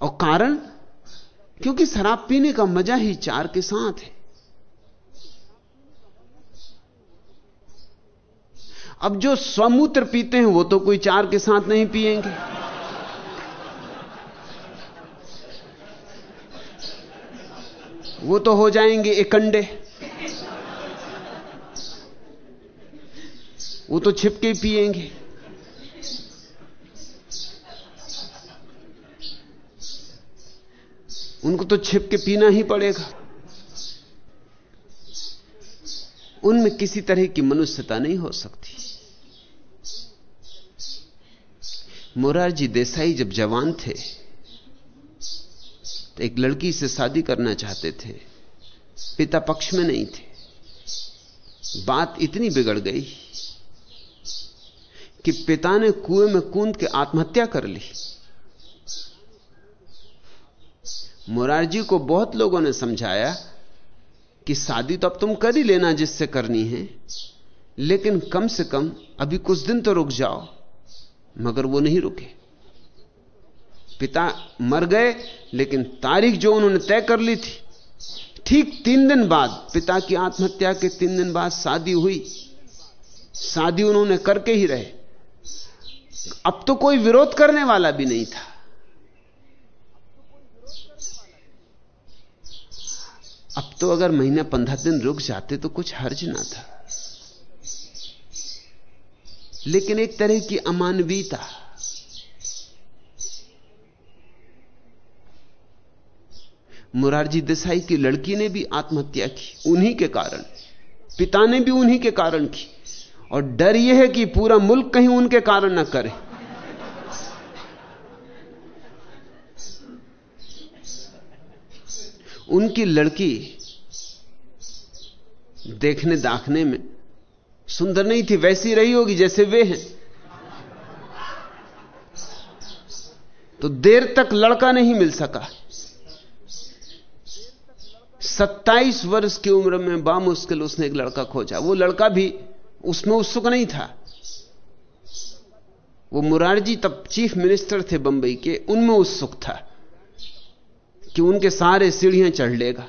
और कारण? क्योंकि शराब पीने का मज़ा ही चार के साथ है। अब जो स्वमूत्र पीते हैं, वो तो कोई चार के साथ नहीं पिएँगे वो तो हो जाएँगे एकंडे वो तो छिपके पिएँगे उनको तो छिपके पीना ही पड़ेगा। उनमें किसी तरह की मनुष्यता नहीं हो सकती। मोरारजी देसाई जब जवान थे एक लड़की से शादी करना चाहते थे। पिता पक्ष में नहीं थे। बात इतनी बिगड़ गई कि पिता ने कुएँ में कूद के आत्महत्या कर ली। मुरारजी को बहुत लोगों ने समझाया कि शादी तो अब तुम कर ही लेना जिससे करनी है, लेकिन कम से कम अभी कुछ दिन तो रुक जाओ, मगर वो नहीं रुके। पिता मर गए, लेकिन तारीख जो उन्होंने तय कर ली थी, ठीक तीन दिन बाद, पिता की आत्महत्या के तीन दिन बाद शादी हुई। शादी उन्होंने करके ही रहे। अब तो कोई विरोध करने वाला भी नहीं था। अब तो अगर महीना पंद्रह दिन रुक जाते तो कुछ हर्ज ना था। लेकिन एक तरह की अमानवीयता मुरारजी देसाई की लड़की ने भी आत्महत्या की, उन्हीं के कारण। पिता ने भी उन्हीं के कारण की। और डर यह है कि पूरा मुल्क कहीं उनके कारण न करे। उनकी लड़की देखने दाखने में सुंदर नहीं थी, वैसी रही होगी जैसे वे हैं। तो देर तक लड़का नहीं मिल सका। सत्ताईस वर्ष की उम्र में बामुश्किल उसने एक लड़का खोजा। वो लड़का भी उसमें उत्सुक नहीं था। वो मुरारजी तब चीफ मिनिस्टर थे बंबई के, उनमें उत्सुक था कि उनके सारे सीढ़ियाँ चढ़ लेगा।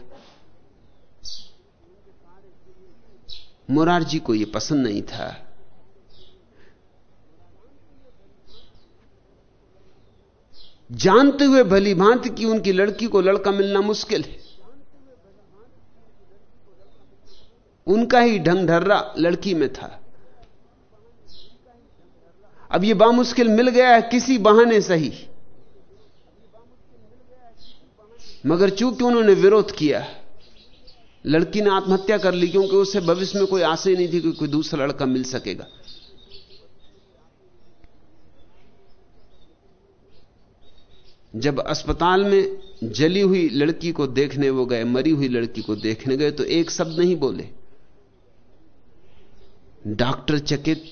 मुरारजी को यह पसंद नहीं था। जानते हुए भली भांति कि उनकी लड़की को लड़का मिलना मुश्किल है। उनका ही ढंग ढर्रा लड़की में था। अब यह बामुश्किल मिल गया है किसी बहाने सही मगर चूँकि उन्होंने विरोध किया, लड़की ने आत्महत्या कर ली क्योंकि उसे भविष्य में कोई आशा ही नहीं थी कि कोई दूसरा लड़का मिल सकेगा। जब अस्पताल में जली हुई लड़की को देखने वो गए, मरी हुई लड़की को देखने गए तो एक शब्द नहीं बोले। डॉक्टर चकित,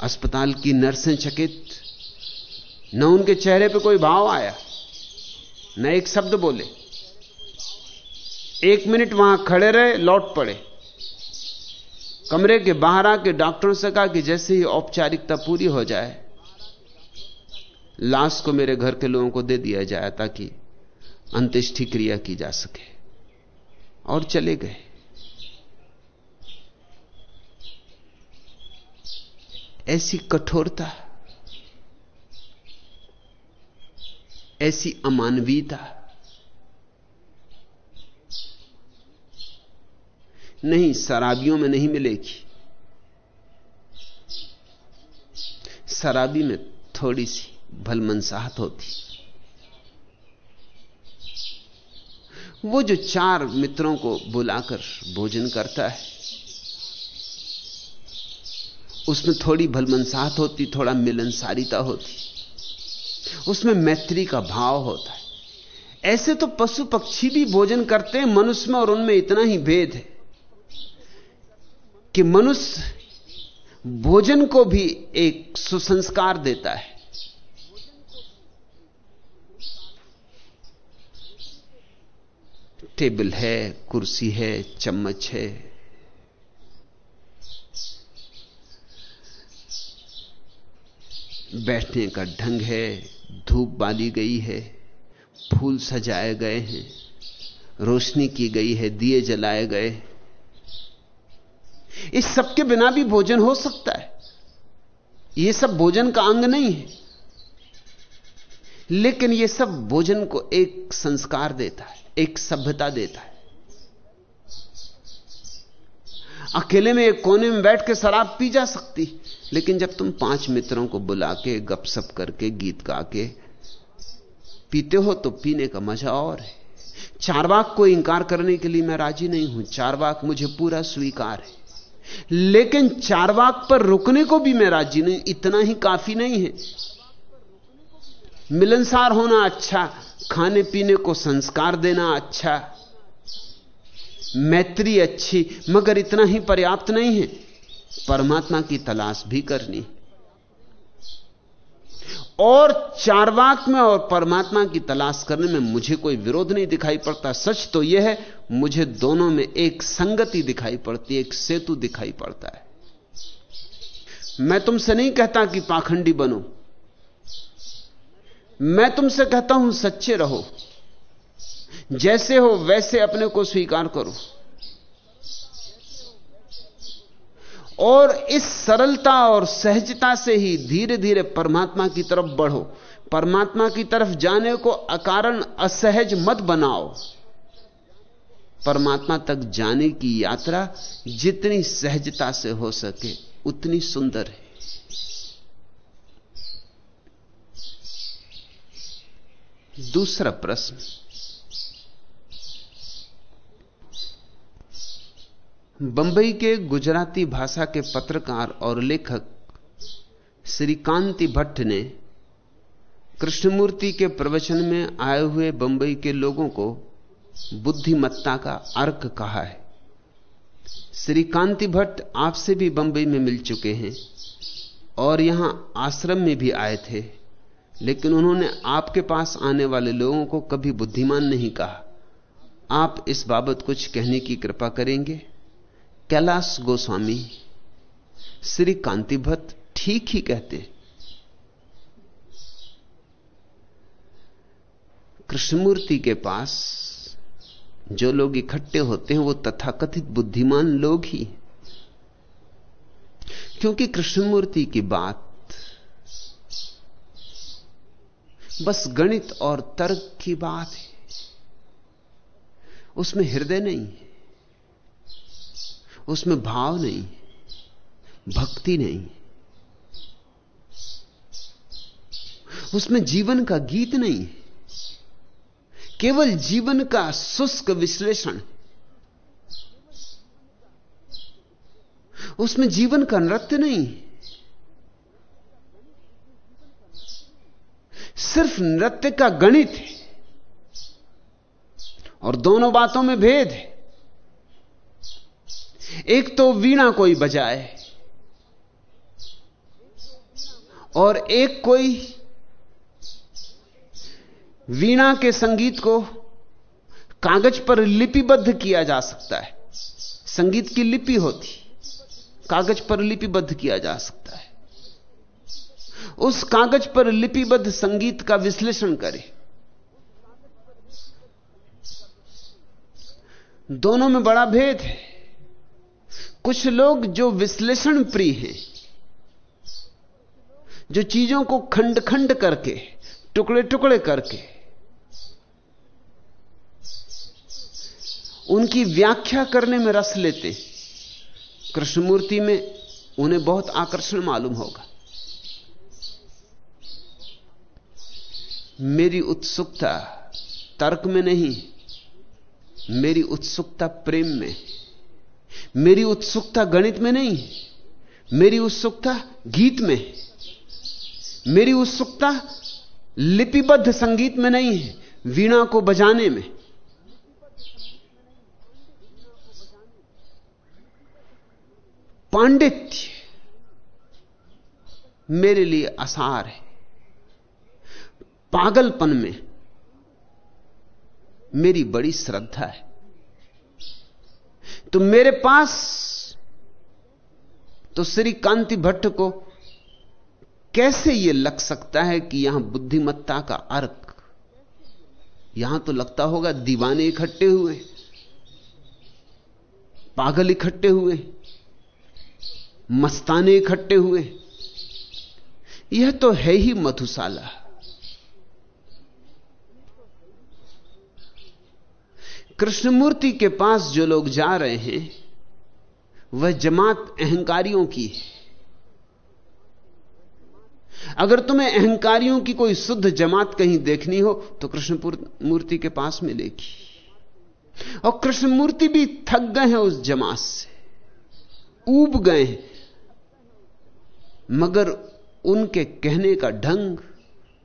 अस्पताल की नर्सें चकित, न उनके चेहरे पे कोई भाव आया, न एक शब्द बोले। एक मिनट वहाँ खड़े रहे, लौट पड़े। कमरे के बाहर आके डॉक्टरों से कहा कि जैसे ही औपचारिकता पूरी हो जाए, लाश को मेरे घर के लोगों को दे दिया जाए ताकि अंत्येष्टि क्रिया की जा सके। और चले गए। ऐसी कठोरता, ऐसी अमानवीयता। नहीं, शराबियों में नहीं मिलेगी। शराबी में थोड़ी सी भलमनसाहत होती। वो जो चार मित्रों को बुलाकर भोजन करता है उसमें थोड़ी भलमनसाहत होती, थोड़ा मिलनसारिता होती। उसमें मैत्री का भाव होता है। ऐसे तो पशु पक्षी भी भोजन करते हैं, मनुष्य में और उनमें इतना ही भेद है कि मनुष्य भोजन को भी एक सुसंस्कार देता है। टेबल है, कुर्सी है, चम्मच है बैठने का ढंग है, धूप बाली गई है, फूल सजाए गए हैं, रोशनी की गई है, दिए जलाए गए इस सब के बिना भी भोजन हो सकता है। यह सब भोजन का अंग नहीं है। लेकिन यह सब भोजन को एक संस्कार देता है, एक सभ्यता देता है। अकेले में एक कोने में बैठ के शराब पी जा सकती। लेकिन जब तुम पाँच मित्रों को बुला के गपसप करके, गीत गा के पीते हो तो पीने का मज़ा और है। चारवाक को इंकार करने के लिए मैं राज़ी नहीं हूँ। चारवाक मुझे पूरा स्वीकार है। लेकिन चारवाक पर रुकने को भी मैं राज़ी नहीं, इतना ही काफ़ी नहीं है। मिलनसार होना अच्छा खाने पीने को संस्कार देना अच्छा मैत्री अच्छी, मगर इतना ही पर्याप्त नहीं है। परमात्मा की तलाश भी करनी और चारवाक में और परमात्मा की तलाश करने में मुझे कोई विरोध नहीं दिखाई पड़ता। सच तो यह है, मुझे दोनों में एक संगति दिखाई पड़ती एक सेतु दिखाई पड़ता है। मैं तुमसे नहीं कहता कि पाखंडी बनो। मैं तुमसे कहता हूँ सच्चे रहो। जैसे हो वैसे अपने को स्वीकार करो। और इस सरलता और सहजता से ही धीरे धीरे परमात्मा की तरफ़ बढ़ो। परमात्मा की तरफ़ जाने को अकारण असहज मत बनाओ। परमात्मा तक जाने की यात्रा जितनी सहजता से हो सके, उतनी सुंदर है। दूसरा प्रश्न। बंबई के गुजराती भाषा के पत्रकार और लेखक श्री कांति भट्ट ने कृष्णमूर्ति के प्रवचन में आए हुए बंबई के लोगों को बुद्धिमत्ता का अर्क कहा है। श्री कांति भट्ट आपसे भी बंबई में मिल चुके हैं और यहाँ आश्रम में भी आए थे, लेकिन उन्होंने आपके पास आने वाले लोगों को कभी बुद्धिमान नहीं कहा। आप इस बाबत कुछ कहने की कृपा करेंगे? कैलाश गोस्वामी श्री कांति भट्ट ठीक ही कहते कृष्णमूर्ति के पास जो लोग इकट्ठे होते हैं, वो तथाकथित बुद्धिमान लोग ही। क्योंकि कृष्णमूर्ति की बात बस गणित और तर्क की बात है। उसमें हृदय नहीं है। उसमें भाव नहीं, भक्ति नहीं। उसमें जीवन का गीत नहीं, केवल जीवन का शुष्क विश्लेषण। उसमें जीवन का नृत्य नहीं, सिर्फ़ नृत्य का गणित है, और दोनों बातों में भेद है। एक तो वीणा कोई बजाए और एक कोई वीणा के संगीत को कागज़ पर लिपिबद्ध किया जा सकता है। संगीत की लिपि होती, कागज़ पर लिपिबद्ध किया जा सकता है। उस कागज़ पर लिपिबद्ध संगीत का विश्लेषण करें। दोनों में बड़ा भेद है। कुछ लोग जो विश्लेषण प्रिय हैं, जो चीज़ों को खंड खंड करके टुकड़े टुकड़े करके, उनकी व्याख्या करने में रस लेते कृष्णमूर्ति में उन्हें बहुत आकर्षण मालूम होगा। मेरी उत्सुकता तर्क में नहीं, मेरी उत्सुकता प्रेम में मेरी उत्सुकता गणित में नहीं है। मेरी उत्सुकता गीत में है। मेरी उत्सुकता लिपिबद्ध संगीत में नहीं है, वीणा को बजाने में। पांडित्य मेरे लिए आसार है। पागलपन में मेरी बड़ी श्रद्धा है। तो मेरे पास तो श्री कांति भट्ट को कैसे यह लग सकता है कि यहाँ बुद्धिमत्ता का अर्क? यहाँ तो लगता होगा दीवाने इकट्ठे हुए, पागल इकट्ठे हुए, मस्ताने इकट्ठे हुए। यह तो है ही मधुशाला। कृष्णमूर्ति के पास जो लोग जा रहे हैं, वह जमात अहंकारियों की है। अगर तुम्हें अहंकारियों की कोई शुद्ध जमात कहीं देखनी हो तो कृष्ण मूर्ति के पास मिलेगी। और कृष्णमूर्ति भी थक गए हैं उस जमात से। ऊब गए हैं। मगर उनके कहने का ढंग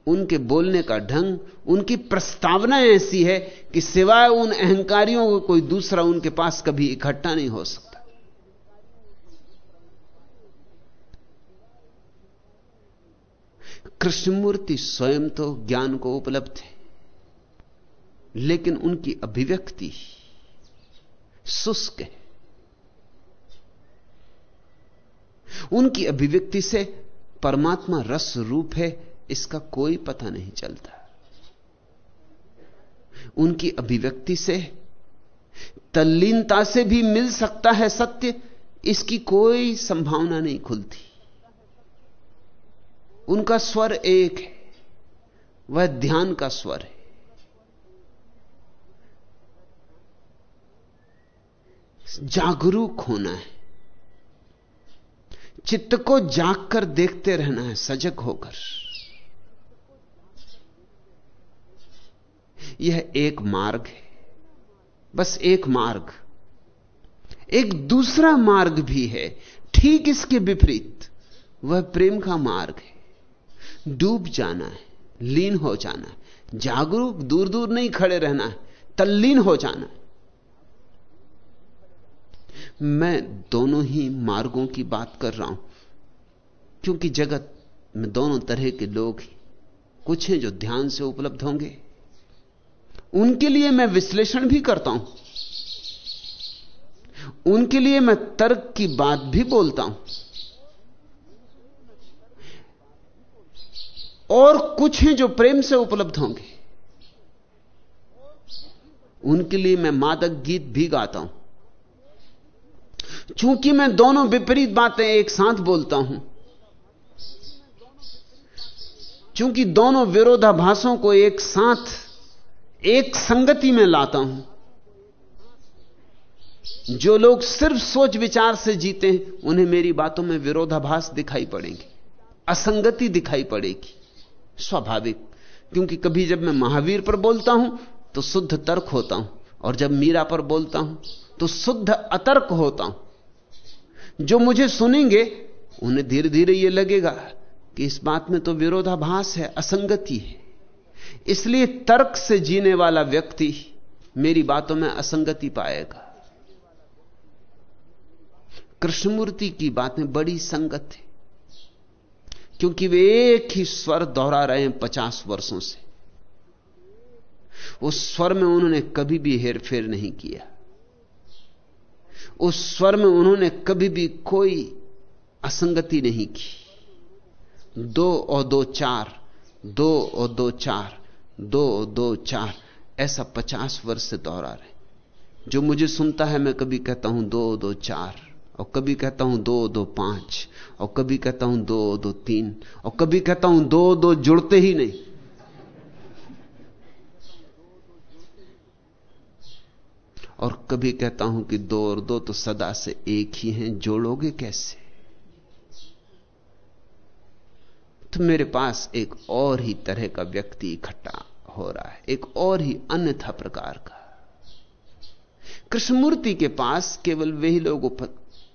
उनके बोलने का ढंग, उनकी प्रस्तावना ऐसी है कि सिवाय उन अहंकारियों को कोई दूसरा उनके पास कभी इकट्ठा नहीं हो सकता। कृष्णमूर्ति स्वयं तो ज्ञान को उपलब्ध है, लेकिन उनकी अभिव्यक्ति शुष्क है। उनकी अभिव्यक्ति से परमात्मा रस रूप है इसका कोई पता नहीं चलता। उनकी अभिव्यक्ति से, तल्लीनता से भी मिल सकता है सत्य, इसकी कोई संभावना नहीं खुलती। उनका स्वर एक है, वह ध्यान का स्वर है। जागरूक होना है। चित्त को जाग कर देखते रहना है, सजग होकर। यह एक मार्ग है। बस एक मार्ग। एक दूसरा मार्ग भी है। ठीक इसके विपरीत, वह प्रेम का मार्ग है। डूब जाना है, लीन हो जाना है। जागरूक दूर दूर नहीं खड़े रहना है, तल्लीन हो जाना है। मैं दोनों ही मार्गों की बात कर रहा हूँ, क्योंकि जगत में दोनों तरह के लोग कुछ हैं जो ध्यान से उपलब्ध होंगे उनके लिए मैं विश्लेषण भी करता हूँ। उनके लिए मैं तर्क की बात भी बोलता हूँ। और कुछ हैं जो प्रेम से उपलब्ध होंगे। उनके लिए मैं मादक गीत भी गाता हूँ। चूँकि मैं दोनों विपरीत बातें एक साथ बोलता हूँ, चूँकि दोनों विरोधाभासों को एक साथ एक संगति में लाता हूँ। जो लोग सिर्फ़ सोच विचार से जीते हैं, उन्हें मेरी बातों में विरोधाभास दिखाई पड़ेंगे, असंगति दिखाई पड़ेगी, स्वाभाविक। क्योंकि कभी जब मैं महावीर पर बोलता हूँ तो शुद्ध तर्क होता हूँ, और जब मीरा पर बोलता हूँ तो शुद्ध अतर्क होता हूँ। जो मुझे सुनेंगे, उन्हें धीरे धीरे यह लगेगा कि इस बात में तो विरोधाभास है, असंगति है। इसलिए तर्क से जीने वाला व्यक्ति मेरी बातों में असंगति पाएगा। कृष्णमूर्ति की बातें बड़ी संगत है, क्योंकि वे एक ही स्वर दोहरा रहे हैं पचास वर्षों से। उस स्वर में उन्होंने कभी भी हेरफेर नहीं किया। उस स्वर में उन्होंने कभी भी कोई असंगति नहीं की। दो और दो चार, दो और दो चार। दो दो, चार, ऐसा पचास वर्ष से दोहरा रहे। जो मुझे सुनता है, मैं कभी कहता हूँ दो दो, चार, और कभी कहता हूँ दो दो, पाँच, और कभी कहता हूँ दो दो, तीन, और कभी कहता हूँ दो दो जुड़ते ही नहीं। और कभी कहता हूँ कि दो और दो तो सदा से एक ही हैं, जोड़ोगे कैसे? तो मेरे पास एक और ही तरह का व्यक्ति इकट्ठा हो रहा है, एक और ही अन्यथा प्रकार का। कृष्णमूर्ति के पास केवल वही लोग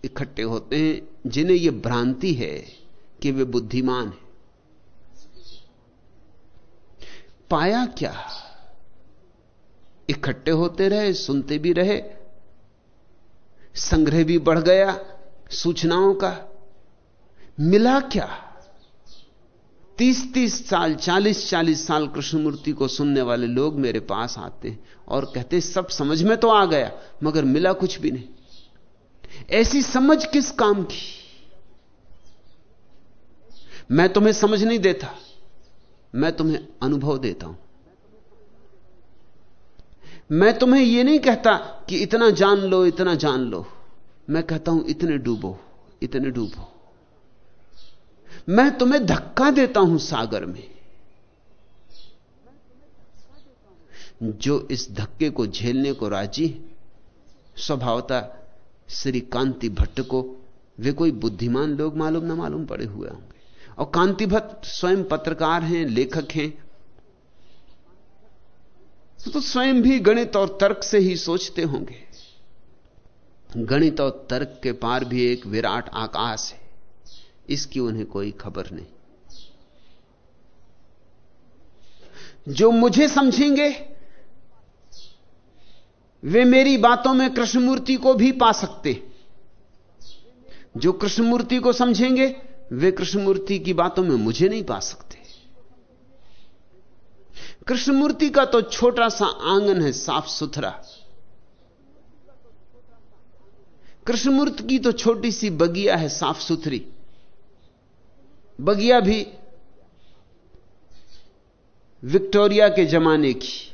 इकट्ठे होते हैं जिन्हें यह भ्रांति है कि वे बुद्धिमान हैं। पाया क्या? इकट्ठे होते रहे, सुनते भी रहे, संग्रह भी बढ़ गया, सूचनाओं का। मिला क्या? तीस तीस साल चालीस चालीस साल कृष्णमूर्ति को सुनने वाले लोग मेरे पास आते और कहते सब समझ में तो आ गया, मगर मिला कुछ भी नहीं। ऐसी समझ किस काम की? मैं तुम्हें समझ नहीं देता, मैं तुम्हें अनुभव देता हूँ। मैं तुम्हें यह नहीं कहता कि इतना जान लो, इतना जान लो। मैं कहता हूँ, इतने डूबो इतने डूबो। मैं तुम्हें धक्का देता हूँ सागर में। जो इस धक्के को झेलने को राज़ी स्वभावता श्री कांति भट्ट को वे कोई बुद्धिमान लोग मालूम ना मालूम पड़े हुए होंगे। और कांति भट्ट स्वयं पत्रकार हैं, लेखक हैं। तो स्वयं भी गणित और तर्क से ही सोचते होंगे। गणित और तर्क के पार भी एक विराट आकाश है। इसकी उन्हें कोई खबर नहीं। जो मुझे समझेंगे, वे मेरी बातों में कृष्णमूर्ति को भी पा सकते। जो कृष्णमूर्ति को समझेंगे, वे कृष्णमूर्ति की बातों में मुझे नहीं पा सकते। कृष्णमूर्ति का तो छोटा सा आँगन है साफ़ सुथरा। कृष्णमूर्ति की तो छोटी सी बगिया है साफ़ सुथरी। बगिया भी विक्टोरिया के जमाने की,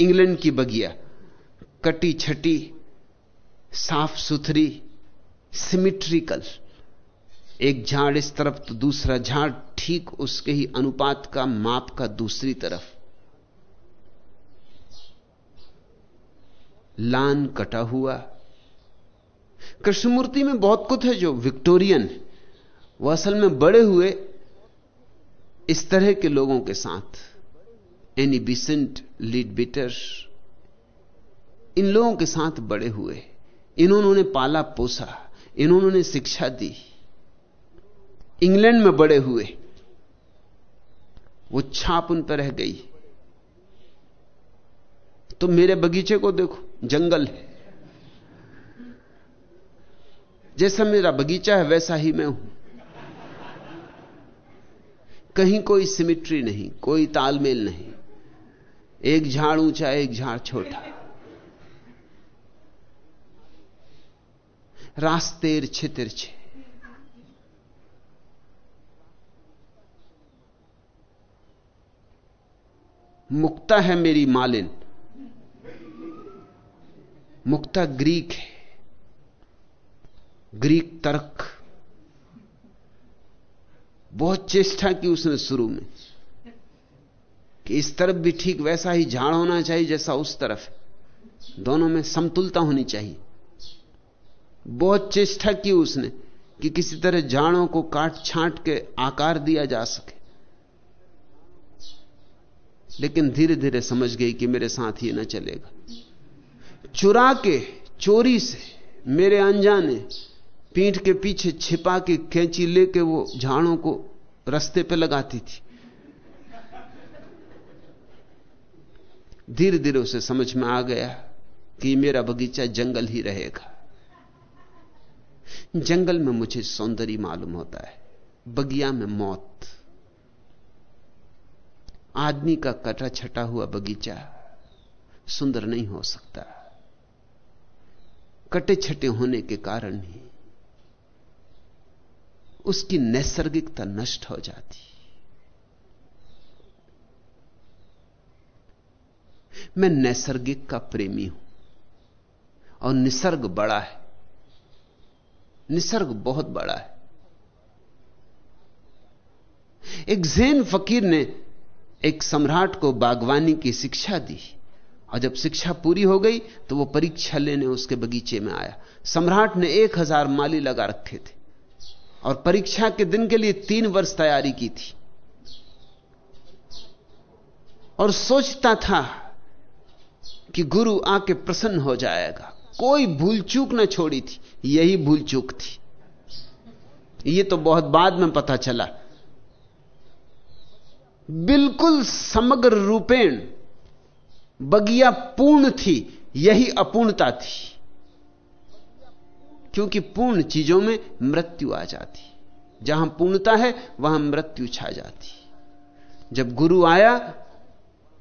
इंग्लैंड की बगिया कटी छटी साफ़ सुथरी सिमिट्रिकल एक झाड़ इस तरफ़ तो दूसरा झाड़, ठीक उसके ही अनुपात का माप का दूसरी तरफ़। लान कटा हुआ। कृष्णमूर्ति में बहुत कुछ है जो विक्टोरियन है। वो असल में बड़े हुए इस तरह के लोगों के साथ एनी बिसेंट लीड बिटर इन लोगों के साथ बड़े हुए। इन्होंने पाला पोसा, इन्होंने शिक्षा दी। इंग्लैंड में बड़े हुए, वो छाप उन पर रह गई। तो मेरे बगीचे को देखो, जंगल है। जैसा मेरा बगीचा है, वैसा ही मैं हूँ। कहीं कोई सिमिट्री नहीं, कोई तालमेल नहीं। एक झाड़ ऊँचा, एक झाड़ छोटा। रास्ते रास्तेर छितिरछे मुक्ता है मेरी मालिन। मुक्ता ग्रीक है। ग्रीक तर्क बहुत चेष्टा की उसने शुरू में। कि इस तरफ़ भी ठीक वैसा ही झाड़ होना चाहिए जैसा उस तरफ़ दोनों में समतुलता होनी चाहिए। बहुत चेष्टा की उसने कि किसी तरह झाड़ों को काट छांट के आकार दिया जा सके। लेकिन धीरे धीरे समझ गई कि मेरे साथ ये ना चलेगा। चुरा के, चोरी से मेरे अनजाने पीठ के पीछे छिपा के कैंची लेके वो झाड़ों को रास्ते पे लगाती थी। धीरे धीरे उसे समझ में आ गया कि मेरा बगीचा जंगल ही रहेगा। जंगल में मुझे सौंदर्य मालूम होता है। बगिया में मौत। आदमी का कटा छटा हुआ बगीचा सुंदर नहीं हो सकता। कटे छटे होने के कारण ही उसकी नैसर्गिकता नष्ट हो जाती। मैं नैसर्गिक का प्रेमी हूँ। और निसर्ग बड़ा है। निसर्ग बहुत बड़ा है। एक जैन फकीर ने एक सम्राट को बागवानी की शिक्षा दी। और जब शिक्षा पूरी हो गई तो वो परीक्षा लेने उसके बगीचे में आया। सम्राट ने एक हज़ार माली लगा रखे थे। और परीक्षा के दिन के लिए तीन वर्ष तैयारी की थी। और सोचता था कि गुरु आके प्रसन्न हो जाएगा। कोई भूल चूक न छोड़ी थी, यही भूल चूक थी। यह तो बहुत बाद में पता चला। बिल्कुल समग्र रूपेण बगिया पूर्ण थी, यही अपूर्णता थी। क्योंकि पूर्ण चीज़ों में मृत्यु आ जाती। जहाँ पूर्णता है, वहाँ मृत्यु छा जाती। जब गुरु आया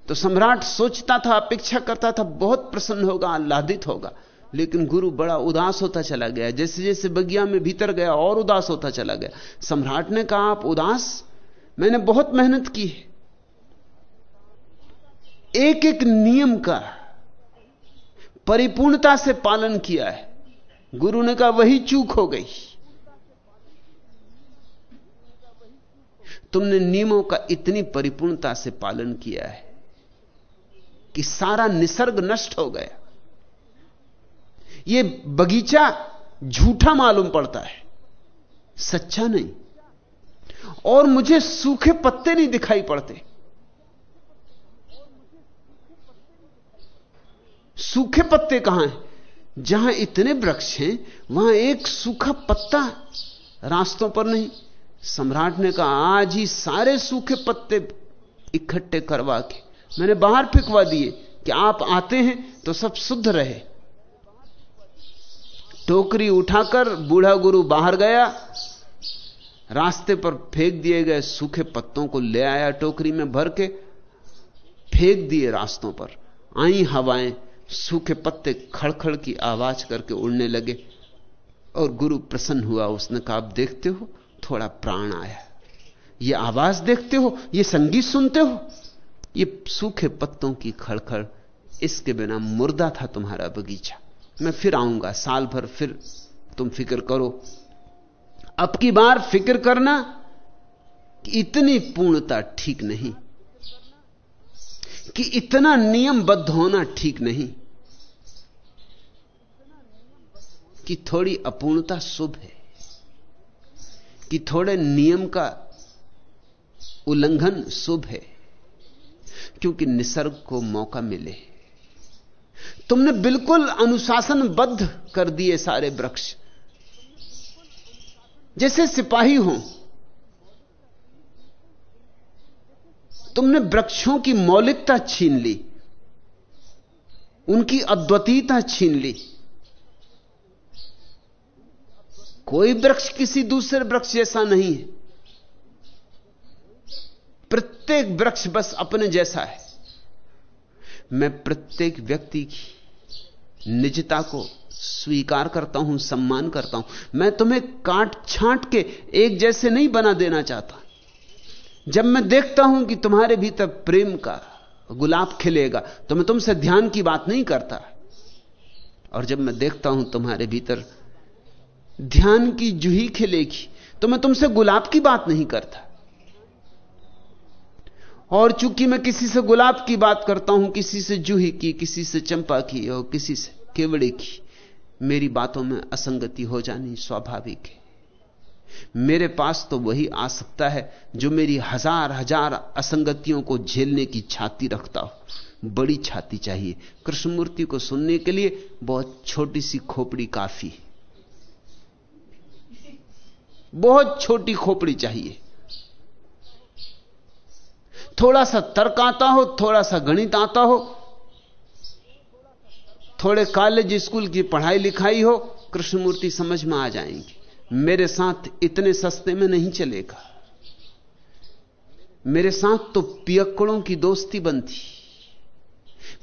तो सम्राट सोचता था, अपेक्षा करता था, बहुत प्रसन्न होगा, आह्लादित होगा। लेकिन गुरु बड़ा उदास होता चला गया। जैसे जैसे बगिया में भीतर गया, और उदास होता चला गया। सम्राट ने कहा, आप उदास? मैंने बहुत मेहनत की है। एक एक नियम का परिपूर्णता से पालन किया है। गुरु ने कहा, वही चूक हो गई। तुमने नियमों का इतनी परिपूर्णता से पालन किया है कि सारा निसर्ग नष्ट हो गया। यह बगीचा झूठा मालूम पड़ता है, सच्चा नहीं। और मुझे सूखे पत्ते नहीं दिखाई पड़ते। सूखे पत्ते कहाँ हैं? जहाँ इतने वृक्ष हैं, वहाँ एक सूखा पत्ता रास्तों पर नहीं। सम्राट ने कहा, आज ही सारे सूखे पत्ते इकट्ठे करवा के, मैंने बाहर फेंकवा दिए, कि आप आते हैं तो सब शुद्ध रहे। टोकरी उठाकर बूढ़ा गुरु बाहर गया, रास्ते पर फेंक दिए गए सूखे पत्तों को ले आया टोकरी में भर के, फेंक दिए रास्तों पर। आई हवाएँ सूखे पत्ते खड़खड़ की आवाज़ करके उड़ने लगे और गुरु प्रसन्न हुआ। उसने कहा, आप देखते हो? थोड़ा प्राण आया। ये आवाज़ देखते हो? ये संगीत सुनते हो? ये सूखे पत्तों की खड़खड़, इसके बिना मुर्दा था तुम्हारा बगीचा। मैं फिर आऊँगा, साल भर फिर तुम फ़िक्र करो। अब की बार फ़िक्र करना कि इतनी पूर्णता ठीक नहीं, कि इतना नियमबद्ध होना ठीक नहीं। कि थोड़ी अपूर्णता शुभ है, कि थोड़े नियम का उल्लंघन शुभ है, क्योंकि निसर्ग को मौका मिले। तुमने बिल्कुल अनुशासनबद्ध कर दिए सारे वृक्ष। जैसे सिपाही हो, तुमने वृक्षों की मौलिकता छीन ली, उनकी अद्वितीयता छीन ली। कोई वृक्ष किसी दूसरे वृक्ष जैसा नहीं है। प्रत्येक वृक्ष बस अपने जैसा है। मैं प्रत्येक व्यक्ति की निजता को स्वीकार करता हूँ, सम्मान करता हूँ। मैं तुम्हें काट छांट के एक जैसे नहीं बना देना चाहता। जब मैं देखता हूँ कि तुम्हारे भीतर प्रेम का गुलाब खिलेगा तो मैं तुमसे ध्यान की बात नहीं करता। और जब मैं देखता हूँ तुम्हारे भीतर ध्यान की जूही खिलेगी तो मैं तुमसे गुलाब की बात नहीं करता। और चूँकि मैं किसी से गुलाब की बात करता हूँ, किसी से जूही की, किसी से चंपा की और किसी से केवड़े की, मेरी बातों में असंगति हो जानी स्वाभाविक है। मेरे पास तो वही आ सकता है जो मेरी हज़ार हज़ार असंगतियों को झेलने की छाती रखता हो। बड़ी छाती चाहिए। कृष्णमूर्ति को सुनने के लिए बहुत छोटी सी खोपड़ी काफ़ी बहुत छोटी खोपड़ी चाहिए। थोड़ा सा तर्क आता हो, थोड़ा सा गणित आता हो, थोड़े कॉलेज स्कूल की पढ़ाई लिखाई हो, कृष्णमूर्ति समझ में आ जाएँगे। मेरे साथ इतने सस्ते में नहीं चलेगा। मेरे साथ तो पियक्कड़ों की दोस्ती बनती।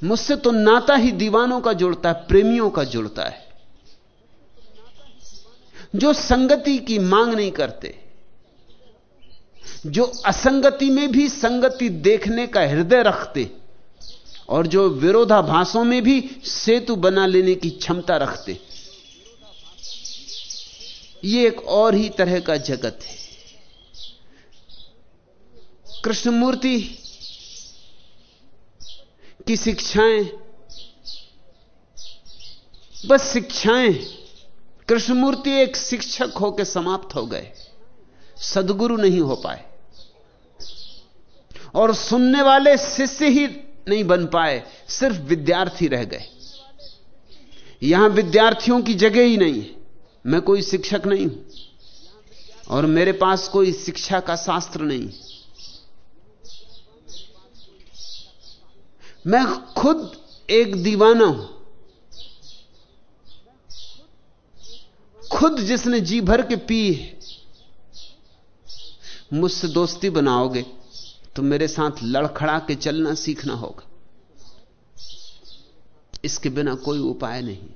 मुझसे तो नाता ही दीवानों का जुड़ता है, प्रेमियों का जुड़ता है। जो संगति की मांग नहीं करते, जो असंगति में भी संगति देखने का हृदय रखते, और जो विरोधाभासों में भी सेतु बना लेने की क्षमता रखते, ये एक और ही तरह का जगत है। कृष्णमूर्ति की शिक्षाएँ, बस शिक्षाएँ कृष्णमूर्ति एक शिक्षक होकर समाप्त हो गए। सदगुरु नहीं हो पाए। और सुनने वाले शिष्य ही नहीं बन पाए, सिर्फ़ विद्यार्थी रह गए। यहाँ विद्यार्थियों की जगह ही नहीं है। मैं कोई शिक्षक नहीं हूँ। और मेरे पास कोई शिक्षा का शास्त्र नहीं मैं खुद एक दीवाना हूँ। खुद जिसने जी भर के पी है, मुझसे दोस्ती बनाओगे तो मेरे साथ लड़खड़ा के चलना सीखना होगा। इसके बिना कोई उपाय नहीं।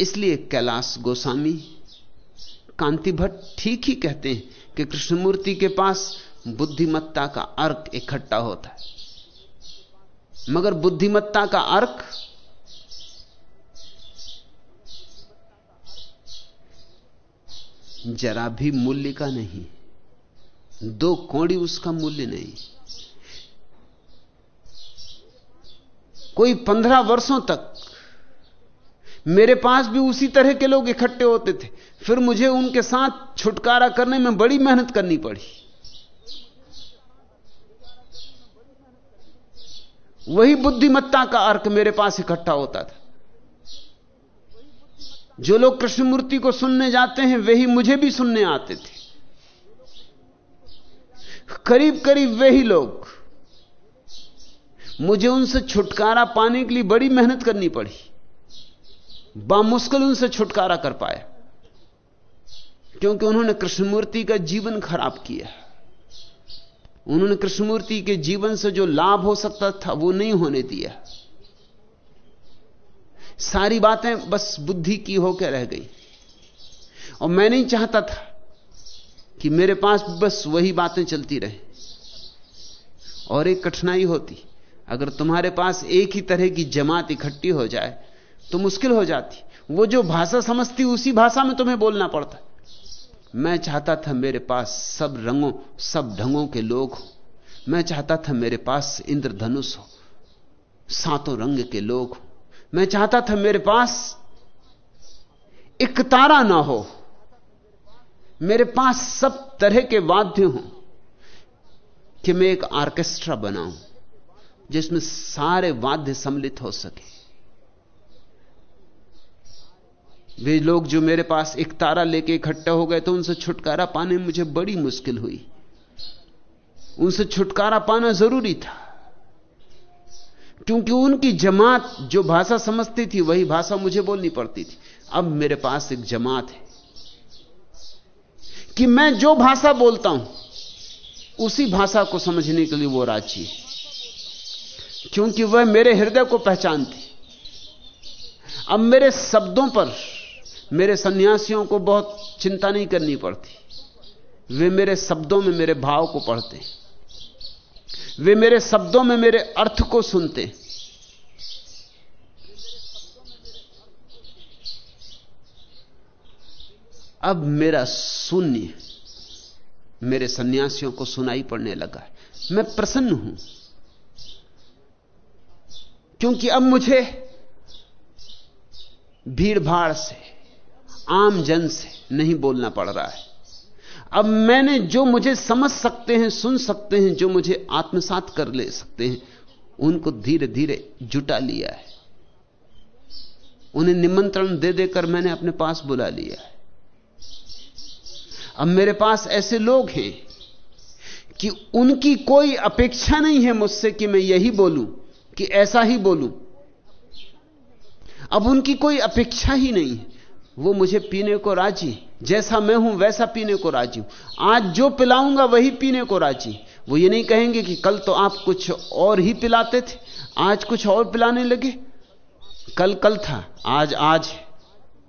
इसलिए कैलाश गोस्वामी कांति भट्ट ठीक ही कहते हैं कि कृष्णमूर्ति के पास बुद्धिमत्ता का अर्क इकट्ठा होता है। मगर बुद्धिमत्ता का अर्क जरा भी मूल्य का नहीं। दो कौड़ी उसका मूल्य नहीं। कोई पंद्रह वर्षों तक मेरे पास भी उसी तरह के लोग इकट्ठे होते थे। फिर मुझे उनके साथ छुटकारा करने में बड़ी मेहनत करनी पड़ी। वही बुद्धिमत्ता का अर्क मेरे पास इकट्ठा होता था। जो लोग कृष्णमूर्ति को सुनने जाते हैं वही मुझे भी सुनने आते थे। करीब करीब वही लोग। मुझे उनसे छुटकारा पाने के लिए बड़ी मेहनत करनी पड़ी। बामुश्किल उनसे छुटकारा कर पाया क्योंकि उन्होंने कृष्णमूर्ति का जीवन खराब किया। उन्होंने कृष्णमूर्ति के जीवन से जो लाभ हो सकता था, वो नहीं होने दिया। सारी बातें बस बुद्धि की होकर रह गई। और मैं नहीं चाहता था कि मेरे पास बस वही बातें चलती रहे। और एक कठिनाई होती, अगर तुम्हारे पास एक ही तरह की जमात इकट्ठी हो जाए तो मुश्किल हो जाती। वो जो भाषा समझती, उसी भाषा में तुम्हें बोलना पड़ता। मैं चाहता था मेरे पास सब रंगों, सब ढंगों के लोग हो। मैं चाहता था मेरे पास इंद्रधनुष हो, सातों रंग के लोग हो। मैं चाहता था मेरे पास एक तारा ना हो। मेरे पास सब तरह के वाद्य हों कि मैं एक ऑर्केस्ट्रा बनाऊँ जिसमें सारे वाद्य सम्मिलित हो सके। वे लोग जो मेरे पास एक तारा लेके इकट्ठे हो गए तो उनसे छुटकारा पाने में मुझे बड़ी मुश्किल हुई। उनसे छुटकारा पाना ज़रूरी था। क्योंकि उनकी जमात जो भाषा समझती थी, वही भाषा मुझे बोलनी पड़ती थी। अब मेरे पास एक जमात है कि मैं जो भाषा बोलता हूँ, उसी भाषा को समझने के लिए वो राज़ी है। क्योंकि वह मेरे हृदय को पहचानती। अब मेरे शब्दों पर, मेरे सन्यासियों को बहुत चिंता नहीं करनी पड़ती। वे मेरे शब्दों में मेरे भाव को पढ़ते वे मेरे शब्दों में मेरे अर्थ को सुनते अब मेरा शून्य, मेरे सन्यासियों को सुनाई पड़ने लगा मैं प्रसन्न हूँ, क्योंकि अब मुझे भीड़भाड़ से, आम जन से नहीं बोलना पड़ रहा है। अब मैंने जो मुझे समझ सकते हैं, सुन सकते हैं, जो मुझे आत्मसात कर ले सकते हैं, उनको धीरे धीरे जुटा लिया है। उन्हें निमंत्रण दे देकर मैंने अपने पास बुला लिया है। अब मेरे पास ऐसे लोग हैं कि उनकी कोई अपेक्षा नहीं है मुझसे कि मैं यही बोलूँ, कि ऐसा ही बोलूँ। अब उनकी कोई अपेक्षा ही नहीं है। वो मुझे पीने को राज़ी। जैसा मैं हूँ, वैसा पीने को राज़ी हूँ। आज जो पिलाऊँगा, वही पीने को राज़ी। वो ये नहीं कहेंगे कि कल तो आप कुछ और ही पिलाते थे। आज कुछ और पिलाने लगे। कल कल था। आज आज है।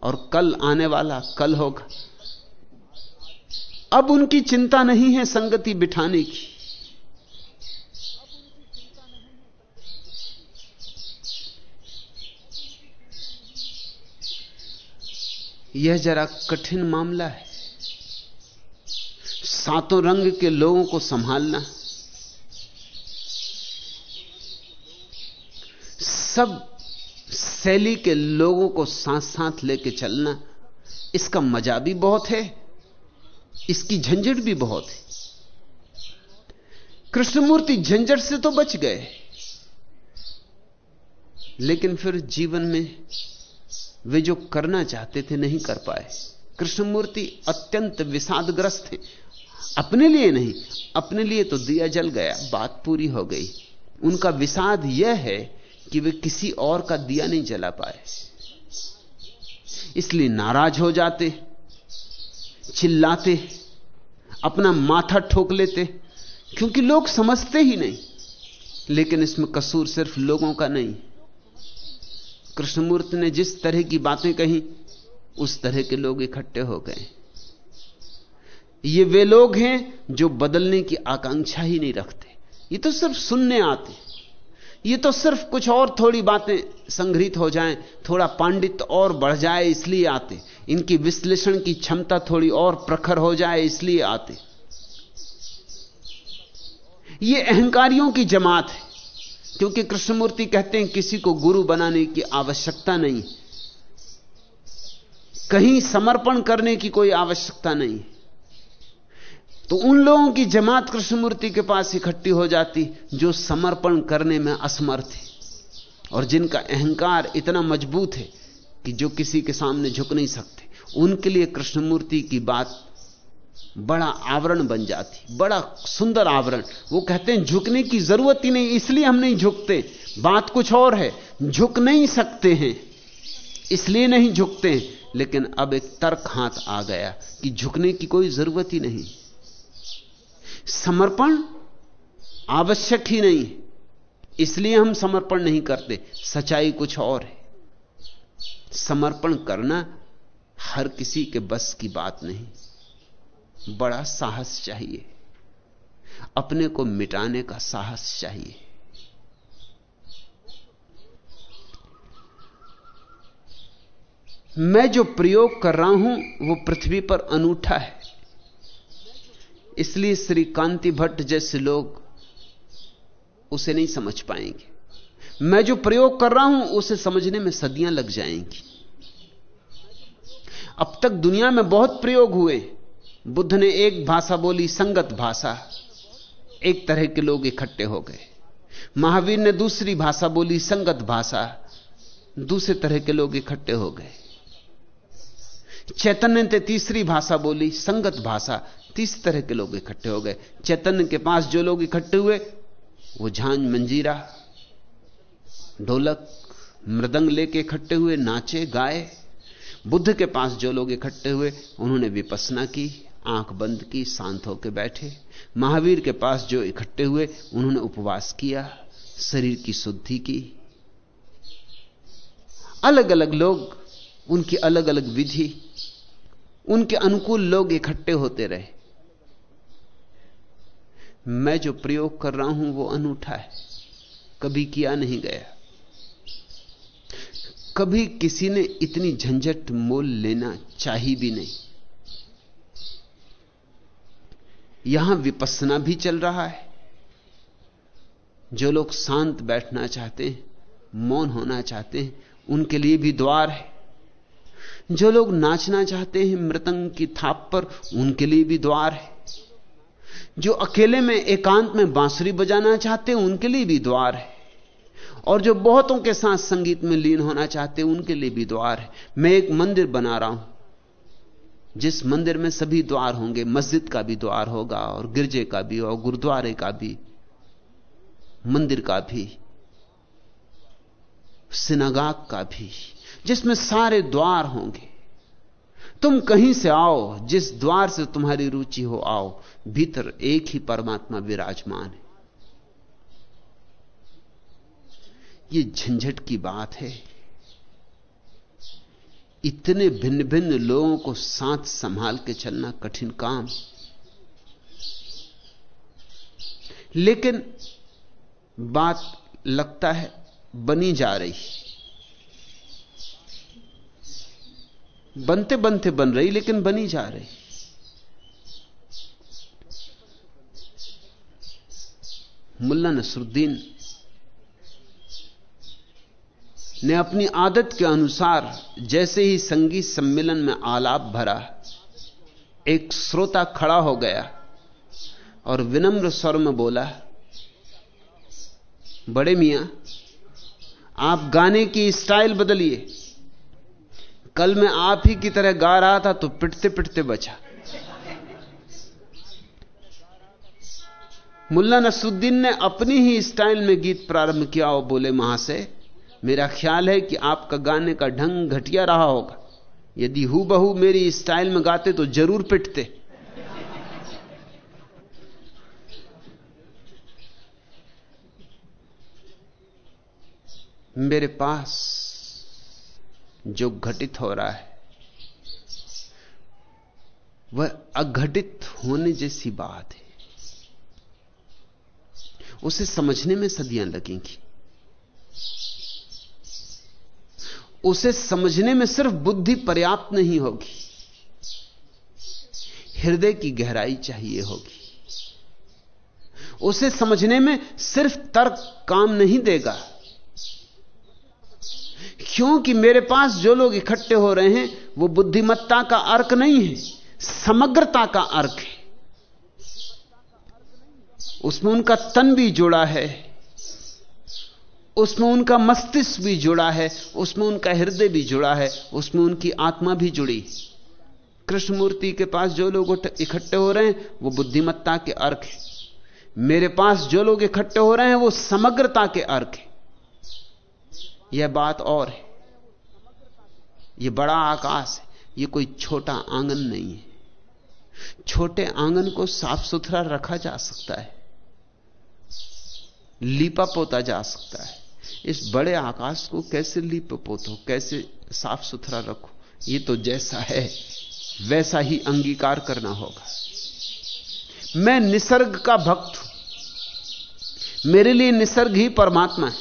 और कल आने वाला, कल होगा। अब उनकी चिंता नहीं है संगति बिठाने की। यह जरा कठिन मामला है। सातों रंग के लोगों को संभालना। सब शैली के लोगों को साथ साथ लेके चलना, इसका मज़ा भी बहुत है, इसकी झंझट भी बहुत है। कृष्णमूर्ति झंझट से तो बच गए, लेकिन फिर जीवन में वे जो करना चाहते थे नहीं कर पाए। कृष्णमूर्ति अत्यंत विषादग्रस्त थे अपने लिए नहीं, अपने लिए तो दिया जल गया, बात पूरी हो गई। उनका विषाद यह है कि वे किसी और का दिया नहीं जला पाए। इसलिए नाराज़ हो जाते, चिल्लाते, अपना माथा ठोक लेते, क्योंकि लोग समझते ही नहीं। लेकिन इसमें कसूर सिर्फ़ लोगों का नहीं कृष्णमूर्ति ने जिस तरह की बातें कही, उस तरह के लोग इकट्ठे हो गए। ये वे लोग हैं जो बदलने की आकांक्षा ही नहीं रखते। ये तो सिर्फ़ सुनने आते ये तो सिर्फ़ कुछ और थोड़ी बातें संग्रहित हो जाएँ, थोड़ा पांडित्य और बढ़ जाए इसलिए आते। इनकी विश्लेषण की क्षमता थोड़ी और प्रखर हो जाए इसलिए आते। ये अहंकारियों की जमात है। क्योंकि कृष्णमूर्ति कहते हैं किसी को गुरु बनाने की आवश्यकता नहीं। कहीं समर्पण करने की कोई आवश्यकता नहीं। तो उन लोगों की जमात कृष्णमूर्ति के पास इकट्ठी हो जाती, जो समर्पण करने में असमर्थ है। और जिनका अहंकार इतना मज़बूत है कि जो किसी के सामने झुक नहीं सकते। उनके लिए कृष्णमूर्ति की बात बड़ा आवरण बन जाती, बड़ा सुंदर आवरण। वो कहते हैं, झुकने की ज़रूरत ही नहीं, इसलिए हम नहीं झुकते। बात कुछ और है, झुक नहीं सकते हैं, इसलिए नहीं झुकते हैं। लेकिन अब एक तर्क हाथ आ गया कि झुकने की कोई ज़रूरत ही नहीं। समर्पण आवश्यक ही नहीं, इसलिए हम समर्पण नहीं करते। सच्चाई कुछ और है। समर्पण करना हर किसी के बस की बात नहीं। बड़ा साहस चाहिए। अपने को मिटाने का साहस चाहिए। मैं जो प्रयोग कर रहा हूँ, वो पृथ्वी पर अनूठा है। इसलिए श्री कांति भट्ट जैसे लोग उसे नहीं समझ पाएँगे। मैं जो प्रयोग कर रहा हूँ, उसे समझने में सदियाँ लग जाएँगी। अब तक दुनिया में बहुत प्रयोग हुए। बुद्ध ने एक भाषा बोली, संगत भाषा। एक तरह के लोग इकट्ठे हो गए। महावीर ने दूसरी भाषा बोली, संगत भाषा। दूसरे तरह के लोग इकट्ठे हो गए। चैतन्य ने तीसरी भाषा बोली, संगत भाषा। तीस तरह के लोग इकट्ठे हो गए। चैतन्य के पास जो लोग इकट्ठे हुए, वो झांझ, मंजीरा, ढोलक, मृदंग लेके इकट्ठे हुए, नाचे, गाए। बुद्ध के पास जो लोग इकट्ठे हुए, उन्होंने विपसना की। आँख बंद की, शांत होकर बैठे। महावीर के पास जो इकट्ठे हुए, उन्होंने उपवास किया, शरीर की शुद्धि की। अलग अलग लोग, उनकी अलग अलग विधि, उनके अनुकूल लोग इकट्ठे होते रहे। मैं जो प्रयोग कर रहा हूँ, वो अनूठा है। कभी किया नहीं गया। कभी किसी ने इतनी झंझट मोल लेना चाहिए भी नहीं। यहाँ विपसना भी चल रहा है। जो लोग शांत बैठना चाहते हैं, मौन होना चाहते हैं, उनके लिए भी द्वार है। जो लोग नाचना चाहते हैं, मृतंग की थाप पर, उनके लिए भी द्वार है। जो अकेले में, एकांत में बांसुरी बजाना चाहते हैं, उनके लिए भी द्वार है। और जो बहुतों के साथ संगीत में लीन होना चाहते हैं, उनके लिए भी द्वार है। मैं एक मंदिर बना रहा हूँ। जिस मंदिर में सभी द्वार होंगे, मस्जिद का भी द्वार होगा और गिरजे का भी और गुरुद्वारे का भी, मंदिर का भी, सिनागाग का भी, जिसमें सारे द्वार होंगे। तुम कहीं से आओ, जिस द्वार से तुम्हारी रुचि हो, आओ। भीतर एक ही परमात्मा विराजमान है। ये झंझट की बात है। इतने भिन्न भिन्न लोगों को साथ संभाल के चलना कठिन काम। लेकिन बात लगता है, बनी जा रही। बनते बनते बन रही, लेकिन बनी जा रही। मुल्ला नसरुद्दीन ने अपनी आदत के अनुसार जैसे ही संगीत सम्मेलन में आलाप भरा, एक श्रोता खड़ा हो गया और विनम्र स्वर में बोला, बड़े मियाँ, आप गाने की स्टाइल बदलिए। कल मैं आप ही की तरह गा रहा था तो पिटते पिटते बचा। मुल्ला नसरुद्दीन ने अपनी ही स्टाइल में गीत प्रारंभ किया और बोले, महाशय मेरा ख्याल है कि आपका गाने का ढंग घटिया रहा होगा। यदि हु बहू मेरी स्टाइल में गाते तो ज़रूर पिटते। मेरे पास जो घटित हो रहा है, वह अघटित होने जैसी बात है। उसे समझने में सदियाँ लगेंगी। उसे समझने में सिर्फ़ बुद्धि पर्याप्त नहीं होगी। हृदय की गहराई चाहिए होगी। उसे समझने में सिर्फ़ तर्क काम नहीं देगा। क्योंकि मेरे पास जो लोग इकट्ठे हो रहे हैं, वो बुद्धिमत्ता का अर्क नहीं है, समग्रता का अर्क है। उसमें उनका तन भी जुड़ा है। उसमें उनका मस्तिष्क भी जुड़ा है, उसमें उनका हृदय भी जुड़ा है, उसमें उनकी आत्मा भी जुड़ी। कृष्णमूर्ति के पास जो लोग इकट्ठे हो रहे हैं, वो बुद्धिमत्ता के अर्क है। मेरे पास जो लोग इकट्ठे हो रहे हैं, वो समग्रता के अर्क है। यह बात और है। यह बड़ा आकाश है। यह कोई छोटा आँगन नहीं है। छोटे आँगन को साफ़ सुथरा रखा जा सकता है। लीपा पोता जा सकता है। इस बड़े आकाश को कैसे लीप पोतो, कैसे साफ़ सुथरा रखो, ये तो जैसा है, वैसा ही अंगीकार करना होगा। मैं निसर्ग का भक्त हूँ। मेरे लिए निसर्ग ही परमात्मा है।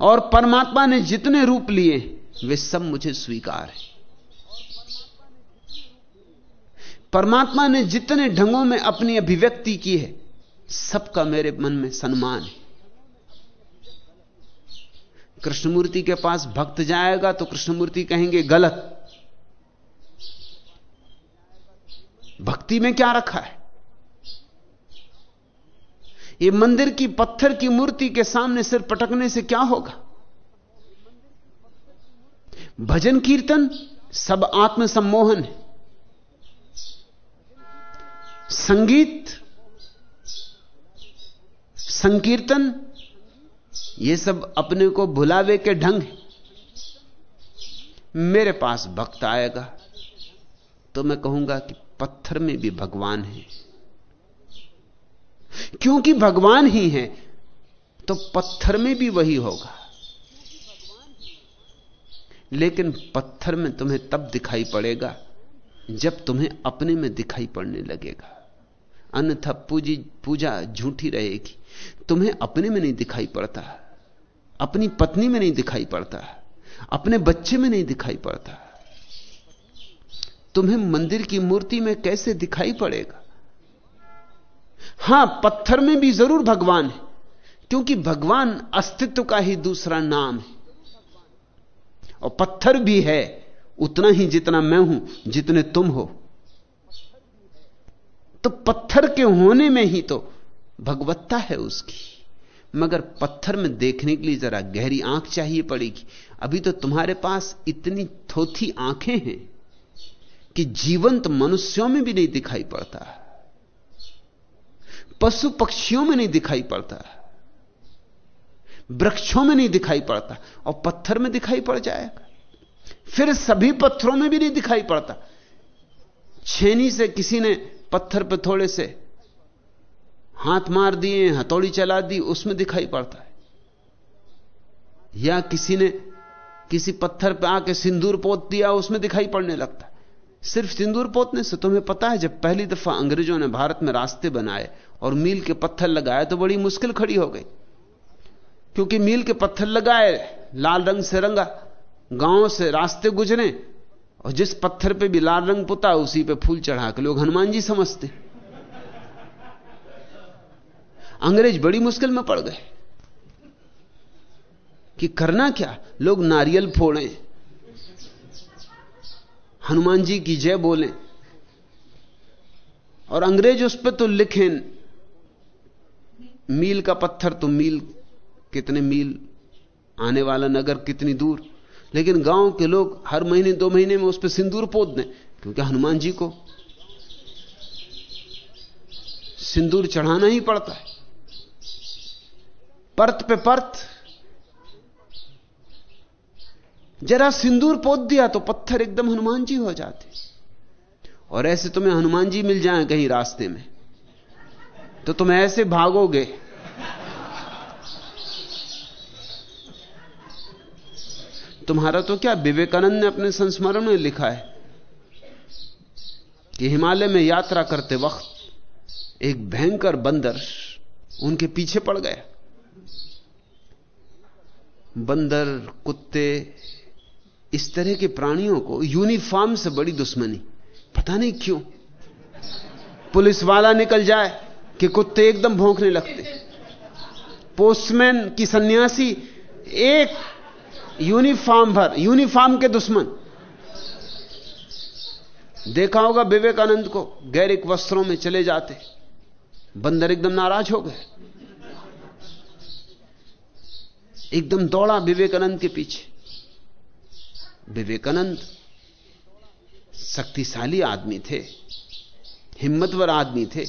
और परमात्मा ने जितने रूप लिए, वे सब मुझे स्वीकार है। परमात्मा ने जितने ढंगों में अपनी अभिव्यक्ति की है, सबका मेरे मन में सम्मान है। कृष्णमूर्ति के पास भक्त जाएगा तो कृष्णमूर्ति कहेंगे, गलत। भक्ति में क्या रखा है? ये मंदिर की पत्थर की मूर्ति के सामने सिर पटकने से क्या होगा? भजन कीर्तन सब आत्मसम्मोहन है। संगीत, संकीर्तन ये सब अपने को भुलावे के ढंग है। मेरे पास भक्त आएगा तो मैं कहूँगा कि पत्थर में भी भगवान है। क्योंकि भगवान ही है तो पत्थर में भी वही होगा। लेकिन पत्थर में तुम्हें तब दिखाई पड़ेगा जब तुम्हें अपने में दिखाई पड़ने लगेगा। अन्यथा पूजी, पूजा झूठी रहेगी। तुम्हें अपने में नहीं दिखाई पड़ता। अपनी पत्नी में नहीं दिखाई पड़ता अपने बच्चे में नहीं दिखाई पड़ता तुम्हें मंदिर की मूर्ति में कैसे दिखाई पड़ेगा? हाँ, पत्थर में भी ज़रूर भगवान है, क्योंकि भगवान अस्तित्व का ही दूसरा नाम है। और पत्थर भी है, उतना ही जितना मैं हूँ, जितने तुम हो। तो पत्थर के होने में ही तो भगवत्ता है उसकी। मगर पत्थर में देखने के लिए जरा गहरी आँख चाहिए पड़ेगी। अभी तो तुम्हारे पास इतनी थोथी आँखें हैं कि जीवंत मनुष्यों में भी नहीं दिखाई पड़ता। पशु पक्षियों में नहीं दिखाई पड़ता। वृक्षों में नहीं दिखाई पड़ता। और पत्थर में दिखाई पड़ जाएगा। फिर सभी पत्थरों में भी नहीं दिखाई पड़ता। छेनी से किसी ने पत्थर पर थोड़े से हाथ मार दिए, हथौड़ी चला दी, उसमें दिखाई पड़ता है। या किसी ने किसी पत्थर पर आके सिंदूर पोत दिया, उसमें दिखाई पड़ने लगता है। सिर्फ़ सिंदूर पोतने से तुम्हें पता है, जब पहली दफ़ा अंग्रेज़ों ने भारत में रास्ते बनाए और मील के पत्थर लगाए तो बड़ी मुश्किल खड़ी हो गई। क्योंकि मील के पत्थर लगाए, लाल रंग से रंगा, गाँव से रास्ते गुजरे, और जिस पत्थर पे भी लाल रंग पुता, उसी पे फूल चढ़ा के लोग हनुमान जी समझते। अंग्रेज़ बड़ी मुश्किल में पड़ गए। कि करना क्या? लोग नारियल फोड़े। हनुमान जी की जय बोले। और अंग्रेज़ उस पर तो लिखें, मील का पत्थर तो मील, कितने मील आने वाला नगर कितनी दूर। लेकिन गाँव के लोग हर महीने, दो महीने में उस पर सिंदूर पोत दें, क्योंकि हनुमान जी को सिंदूर चढ़ाना ही पड़ता है। परत पे परत। जरा सिंदूर पोत दिया तो पत्थर एकदम हनुमान जी हो जाते। और ऐसे तुम्हें हनुमान जी मिल जाए कहीं रास्ते में तो तुम ऐसे भागोगे। तुम्हारा तो क्या विवेकानंद ने अपने संस्मरण में लिखा है कि हिमालय में यात्रा करते वक्त एक भयंकर बंदर उनके पीछे पड़ गया। बंदर, कुत्ते, इस तरह के प्राणियों को यूनिफॉर्म से बड़ी दुश्मनी। पता नहीं क्यों। पुलिस वाला निकल जाए कि कुत्ते एकदम भौंकने लगते। पोस्टमैन की सन्यासी एक यूनिफॉर्म भर, यूनिफॉर्म के दुश्मन। देखा होगा विवेकानंद को, गैरिक वस्त्रों में चले जाते। बंदर एकदम नाराज़ हो गए। एकदम दौड़ा विवेकानंद के पीछे। विवेकानंद शक्तिशाली आदमी थे, हिम्मतवर आदमी थे,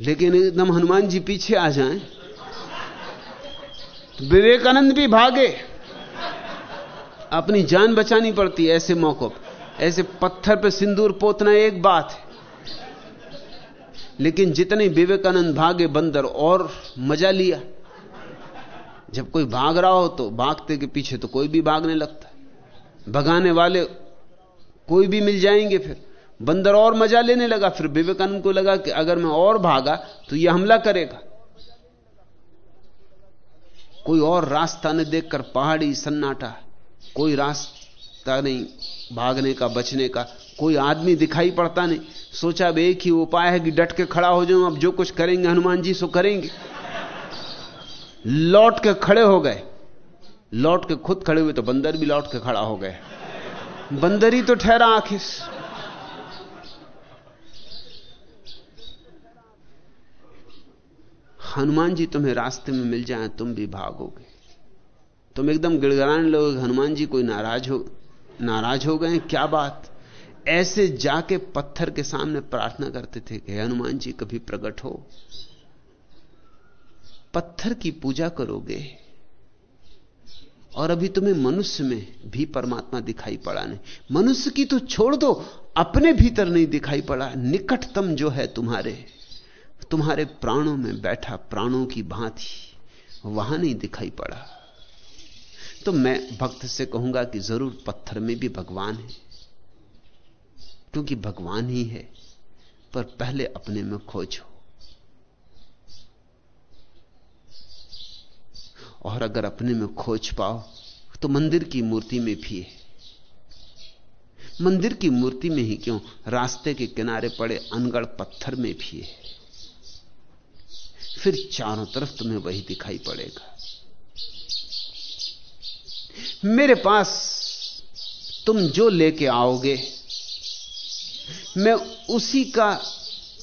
लेकिन एकदम हनुमान जी पीछे आ जाएँ तो विवेकानंद भी भागे। अपनी जान बचानी पड़ती है ऐसे मौकों पर। ऐसे पत्थर पर सिंदूर पोतना एक बात है। लेकिन जितने विवेकानंद भागे, बंदर और मज़ा लिया। जब कोई भाग रहा हो तो भागते के पीछे तो कोई भी भागने लगता है। भगाने वाले कोई भी मिल जाएँगे फिर। बंदर और मज़ा लेने लगा, फिर विवेकानंद को लगा कि अगर मैं और भागा तो यह हमला करेगा। कोई और रास्ता न देखकर पहाड़ी सन्नाटा, कोई रास्ता नहीं भागने का, बचने का, कोई आदमी दिखाई पड़ता नहीं। सोचा अब एक ही उपाय है कि डट के खड़ा हो जाऊँ, अब जो कुछ करेंगे हनुमान जी सो करेंगे। लौट के खड़े हो गए। लौट के खुद खड़े हुए तो बंदर भी लौट के खड़ा हो गए। बंदर ही तो ठहरा आखिर। हनुमान जी तुम्हें रास्ते में मिल जाए, तुम भी भागोगे। तुम एकदम गिड़गड़ाने लोगे हनुमान जी कोई नाराज़ हो नाराज़ हो गए, क्या बात? ऐसे जाके पत्थर के सामने प्रार्थना करते थे कि हनुमान जी, कभी प्रकट हो। पत्थर की पूजा करोगे। और अभी तुम्हें मनुष्य में भी परमात्मा दिखाई पड़ा नहीं। मनुष्य की तो छोड़ दो, अपने भीतर नहीं दिखाई पड़ा। निकटतम जो है तुम्हारे तुम्हारे प्राणों में बैठा, प्राणों की भांति, वहाँ नहीं दिखाई पड़ा। तो मैं भक्त से कहूँगा कि ज़रूर पत्थर में भी भगवान है। क्योंकि भगवान ही है, पर पहले अपने में खोजो और अगर अपने में खोज पाओ तो मंदिर की मूर्ति में भी है। मंदिर की मूर्ति में ही क्यों? रास्ते के किनारे पड़े अनगढ़ पत्थर में भी है। फिर चारों तरफ़ तुम्हें वही दिखाई पड़ेगा। मेरे पास तुम जो लेके आओगे, मैं उसी का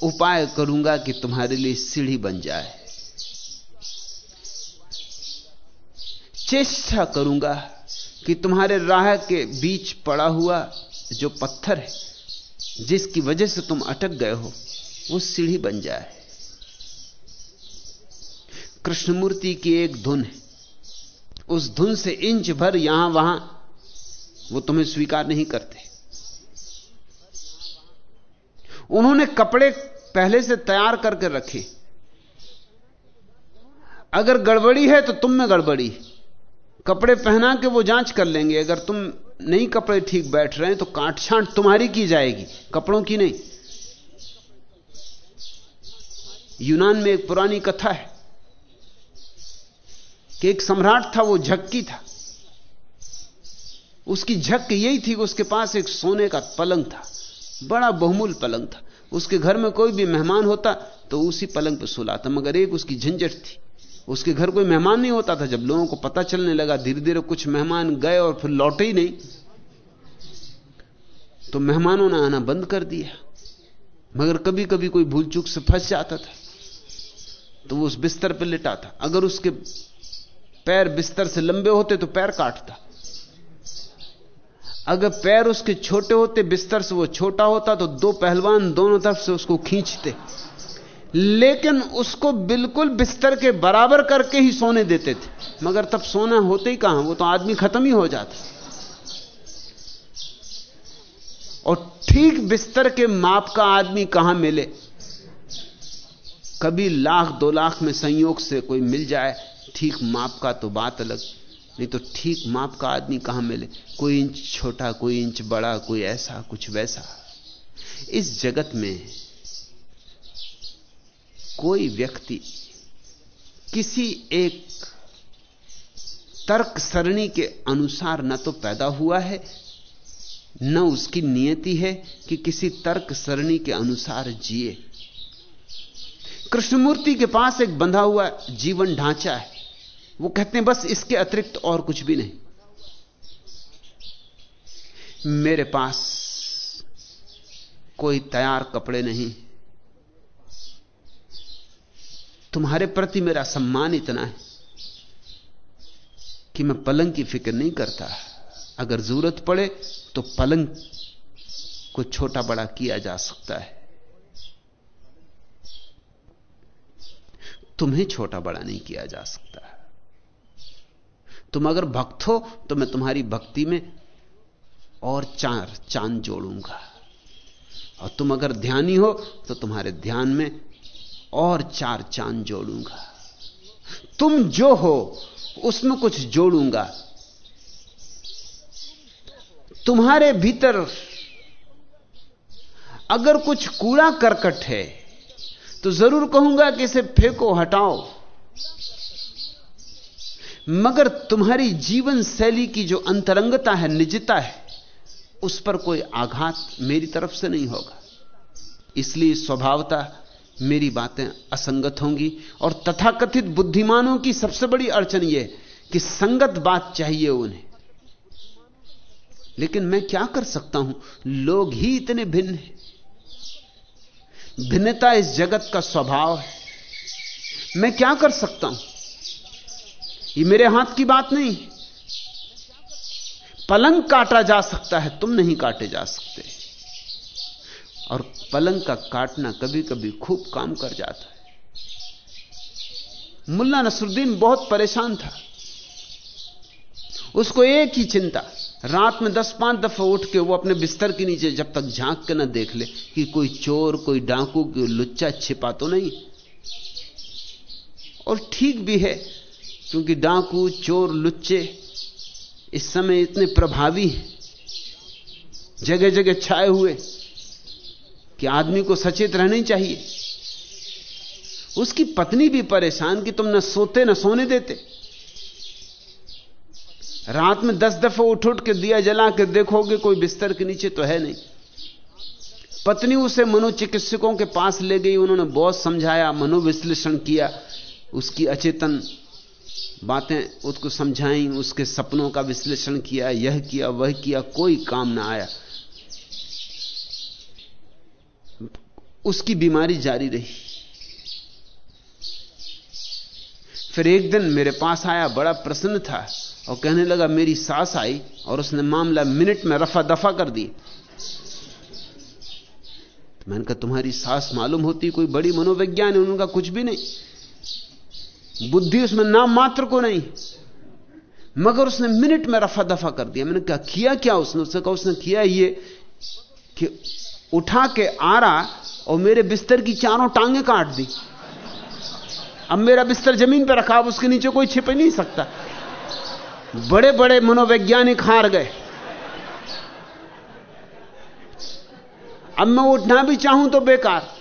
उपाय करूँगा कि तुम्हारे लिए सीढ़ी बन जाए। चेष्टा करूँगा कि तुम्हारे राह के बीच पड़ा हुआ जो पत्थर है, जिसकी वजह से तुम अटक गए हो, वो सीढ़ी बन जाए। कृष्णमूर्ति की एक धुन है। उस धुन से इंच भर यहाँ वहाँ वो तुम्हें स्वीकार नहीं करते। उन्होंने कपड़े पहले से तैयार करके रखे। अगर गड़बड़ी है तो तुम में गड़बड़ी कपड़े पहना के वो जाँच कर लेंगे। अगर तुम नहीं कपड़े ठीक बैठ रहे हैं तो काट छांट तुम्हारी की जाएगी, कपड़ों की नहीं। यूनान में एक पुरानी कथा है कि एक सम्राट था, वो झक्की था। उसकी झक यही थी कि उसके पास एक सोने का पलंग था, बड़ा बहुमूल पलंग था। उसके घर में कोई भी मेहमान होता तो उसी पलंग पर सुलाता, मगर एक उसकी झंझट थी। उसके घर कोई मेहमान नहीं होता था। जब लोगों को पता चलने लगा, धीरे धीरे कुछ मेहमान गए और फिर लौटे ही नहीं। तो मेहमानों ने आना बंद कर दिया। मगर कभी कभी कोई भूल चूक से फंस जाता था। तो वो उस बिस्तर पर लिटा था। अगर उसके पैर बिस्तर से लंबे होते तो पैर काटता। अगर पैर उसके छोटे होते, बिस्तर से वो छोटा होता तो दो पहलवान दोनों तरफ़ से उसको खींचते। लेकिन उसको बिल्कुल बिस्तर के बराबर करके ही सोने देते थे। मगर तब सोना होते ही कहाँ? वो तो आदमी खत्म ही हो जाता। और ठीक बिस्तर के माप का आदमी कहाँ मिले? कभी लाख, दो लाख में संयोग से कोई मिल जाए, ठीक माप का तो बात अलग। नहीं तो ठीक माप का आदमी कहाँ मिले? कोई इंच छोटा, कोई इंच बड़ा, कोई ऐसा, कुछ वैसा। इस जगत में कोई व्यक्ति किसी एक तर्क सरणी के अनुसार न तो पैदा हुआ है, न उसकी नियति है कि किसी तर्क सरणी के अनुसार जिए। कृष्णमूर्ति के पास एक बंधा हुआ जीवन ढांचा है। वो कहते हैं, बस इसके अतिरिक्त और कुछ भी नहीं। मेरे पास कोई तैयार कपड़े नहीं तुम्हारे प्रति मेरा सम्मान इतना है कि मैं पलंग की फ़िक्र नहीं करता। अगर ज़रूरत पड़े तो पलंग को छोटा बड़ा किया जा सकता है। तुम्हें छोटा बड़ा नहीं किया जा सकता। तुम अगर भक्त हो तो मैं तुम्हारी भक्ति में और चार चाँद जोड़ूँगा। और तुम अगर ध्यानी हो तो तुम्हारे ध्यान में और चार चाँद जोड़ूँगा। तुम जो हो, उसमें कुछ जोड़ूँगा। तुम्हारे भीतर अगर कुछ कूड़ा करकट है तो ज़रूर कहूँगा कि इसे फेंको, हटाओ। मगर तुम्हारी जीवन शैली की जो अंतरंगता है, निजता है, उस पर कोई आघात मेरी तरफ़ से नहीं होगा। इसलिए स्वभावता मेरी बातें असंगत होंगी। और तथाकथित बुद्धिमानों की सबसे बड़ी अड़चन यह कि संगत बात चाहिए उन्हें। लेकिन मैं क्या कर सकता हूँ? लोग ही इतने भिन्न हैं। भिन्नता इस जगत का स्वभाव है। मैं क्या कर सकता हूँ? ये मेरे हाथ की बात नहीं। पलंग काटा जा सकता है, तुम नहीं काटे जा सकते। और पलंग का काटना कभी कभी खूब काम कर जाता है। मुल्ला नसरुद्दीन बहुत परेशान था। उसको एक ही चिंता, रात में दस पाँच दफे उठ के वो अपने बिस्तर के नीचे जब तक झाँक के ना देख ले कि कोई चोर, कोई डाकू, कोई लुच्चा छिपा तो नहीं। और ठीक भी है, क्योंकि डाकू, चोर, लुच्चे इस समय इतने प्रभावी हैं जगह जगह छाए हुए। कि आदमी को सचेत रहना ही चाहिए। उसकी पत्नी भी परेशान कि तुम न सोते न सोने देते। रात में दस दफे उठ उठ के दिया जला के देखोगे कोई बिस्तर के नीचे तो है नहीं। पत्नी उसे मनोचिकित्सकों के पास ले गई, उन्होंने बहुत समझाया, मनोविश्लेषण किया, उसकी अचेतन बातें उसको समझाई, उसके सपनों का विश्लेषण किया, यह किया, वह किया, कोई काम ना आया। उसकी बीमारी जारी रही। फिर एक दिन मेरे पास आया, बड़ा प्रसन्न था और कहने लगा, मेरी सास आई और उसने मामला मिनट में रफा दफ़ा कर दी। तो मैंने कहा, तुम्हारी सास मालूम होती, कोई बड़ी मनोविज्ञान है, उनका कुछ भी नहीं। बुद्धि उसमें नाम मात्र को नहीं। मगर उसने मिनट में रफा दफ़ा कर दिया। मैंने कहा, किया क्या उसने? उसने कहा, उसने किया ये कि उठा के आ रहा और मेरे बिस्तर की चारों टांगे काट दी। अब मेरा बिस्तर ज़मीन पर रखा, अब उसके नीचे कोई छिप नहीं सकता। बड़े बड़े मनोवैज्ञानिक हार गए। अब मैं उठना भी चाहूँ तो बेकार।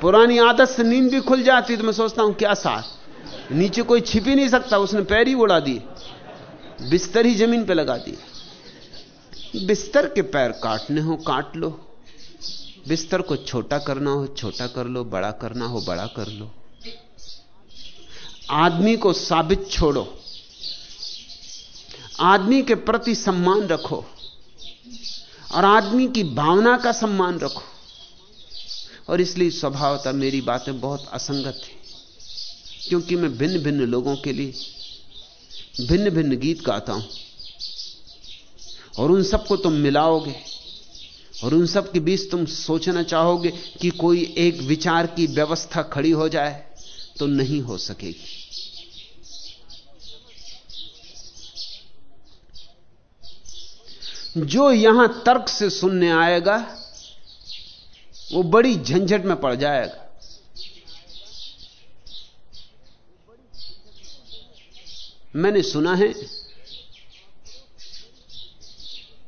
पुरानी आदत से नींद भी खुल जाती तो मैं सोचता हूँ, क्या साथ नीचे कोई छिप ही नहीं सकता, उसने पैर ही उड़ा दिए। बिस्तर ही ज़मीन पे लगा दिए। बिस्तर के पैर काटने हो, काट लो। बिस्तर को छोटा करना हो, छोटा कर लो, बड़ा करना हो, बड़ा कर लो। आदमी को साबित छोड़ो। आदमी के प्रति सम्मान रखो। और आदमी की भावना का सम्मान रखो। और इसलिए स्वभावतः मेरी बातें बहुत असंगत हैं। क्योंकि मैं भिन्न भिन्न लोगों के लिए भिन्न भिन्न गीत गाता हूँ। और उन सबको तुम मिलाओगे। और उन सब के बीच तुम सोचना चाहोगे कि कोई एक विचार की व्यवस्था खड़ी हो जाए तो नहीं हो सकेगी। जो यहाँ तर्क से सुनने आएगा, वो बड़ी झंझट में पड़ जाएगा। मैंने सुना है,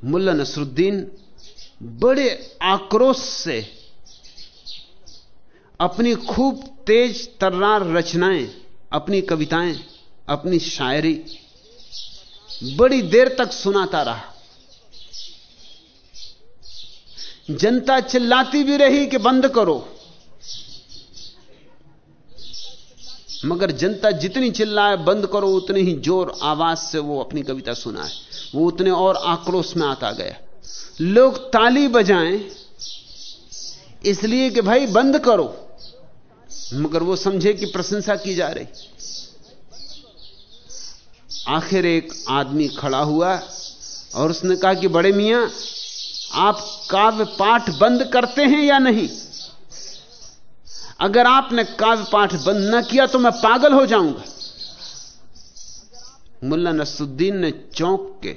मुल्ला नसरुद्दीन बड़े आक्रोश से अपनी खूब तेज तर्रार रचनाएँ, अपनी कविताएँ, अपनी शायरी बड़ी देर तक सुनाता रहा। जनता चिल्लाती भी रही कि बंद करो। मगर जनता जितनी चिल्लाए, बंद करो, उतनी ही ज़ोर आवाज़ से वो अपनी कविता सुनाए। वो उतने और आक्रोश में आता गया। लोग ताली बजाएँ, इसलिए कि भाई बंद करो। मगर वो समझे कि प्रशंसा की जा रही। आखिर एक आदमी खड़ा हुआ और उसने कहा कि, बड़े मियाँ, आप काव्य पाठ बंद करते हैं या नहीं? अगर आपने काव्य पाठ बंद ना किया तो मैं पागल हो जाऊँगा। मुल्ला नसुद्दीन ने चौंक के,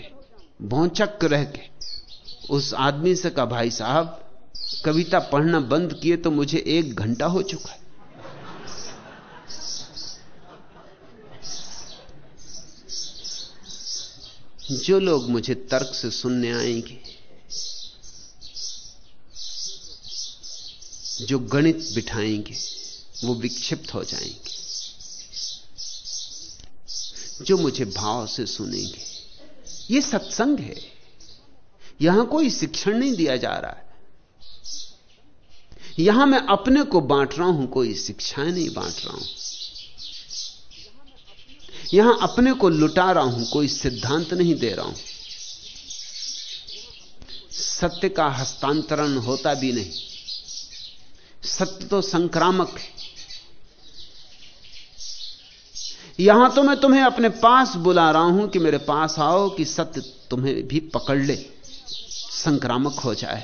भौचक रह के उस आदमी से कहा, भाई साहब, कविता पढ़ना बंद किए तो मुझे एक घंटा हो चुका है। जो लोग मुझे तर्क से सुनने आएँगे, जो गणित बिठाएँगे, वो विक्षिप्त हो जाएँगे। जो मुझे भाव से सुनेंगे, ये सत्संग है। यहाँ कोई शिक्षण नहीं दिया जा रहा है। यहाँ मैं अपने को बांट रहा हूँ, कोई शिक्षाएँ नहीं बांट रहा हूँ। यहाँ अपने को लुटा रहा हूँ, कोई सिद्धांत नहीं दे रहा हूँ। सत्य का हस्तांतरण होता भी नहीं। सत्य तो संक्रामक है। यहाँ तो मैं तुम्हें अपने पास बुला रहा हूँ कि मेरे पास आओ कि सत्य तुम्हें भी पकड़ ले। संक्रामक हो जाए।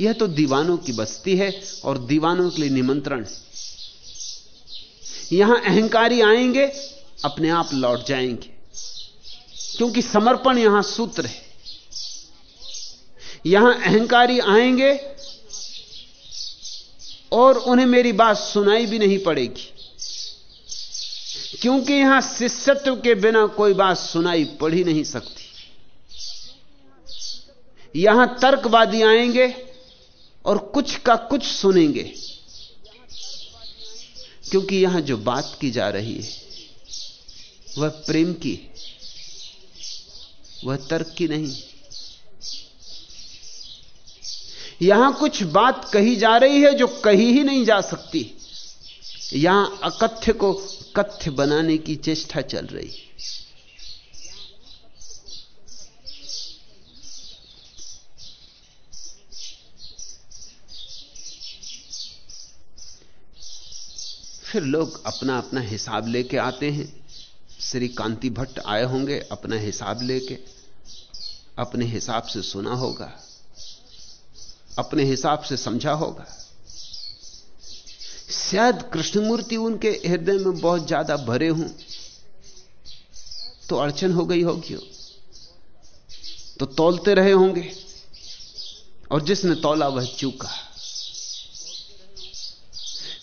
यह तो दीवानों की बस्ती है और दीवानों के लिए निमंत्रण। यहाँ अहंकारी आएँगे, अपने आप लौट जाएँगे। क्योंकि समर्पण यहाँ सूत्र है। यहाँ अहंकारी आएँगे और उन्हें मेरी बात सुनाई भी नहीं पड़ेगी। क्योंकि यहाँ शिष्यत्व के बिना कोई बात सुनाई पड़ ही नहीं सकती। यहाँ तर्कवादी आएँगे और कुछ का कुछ सुनेंगे। क्योंकि यहाँ जो बात की जा रही है, वह प्रेम की वह तर्क की नहीं। यहाँ कुछ बात कही जा रही है जो कही ही नहीं जा सकती। यहाँ अकथ्य को कथ्य बनाने की चेष्टा चल रही फिर लोग अपना अपना हिसाब लेके आते हैं। श्री कांति भट्ट आए होंगे अपना हिसाब लेके, अपने हिसाब से सुना होगा, अपने हिसाब से समझा होगा। शायद कृष्णमूर्ति उनके हृदय में बहुत ज़्यादा भरे हों तो अड़चन हो गई होगी। तो तौलते रहे होंगे, और जिसने तोला वह चूका।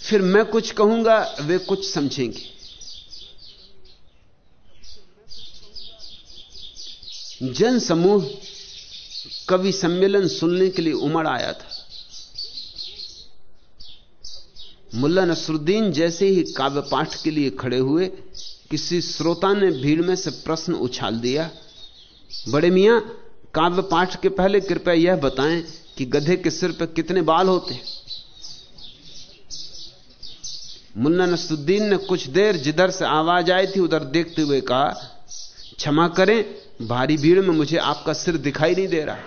फिर मैं कुछ कहूँगा, वे कुछ समझेंगे। जन समूह कवि सम्मेलन सुनने के लिए उमड़ आया था। मुल्ला नसरुद्दीन जैसे ही काव्य पाठ के लिए खड़े हुए, किसी श्रोता ने भीड़ में से प्रश्न उछाल दिया, बड़े मियाँ, काव्य पाठ के पहले कृपया यह बताएँ कि गधे के सिर पर कितने बाल होते हैं? मुन्ना नसुद्दीन ने कुछ देर जिधर से आवाज़ आई थी, उधर देखते हुए कहा, क्षमा करें, भारी भीड़ में मुझे आपका सिर दिखाई नहीं दे रहा।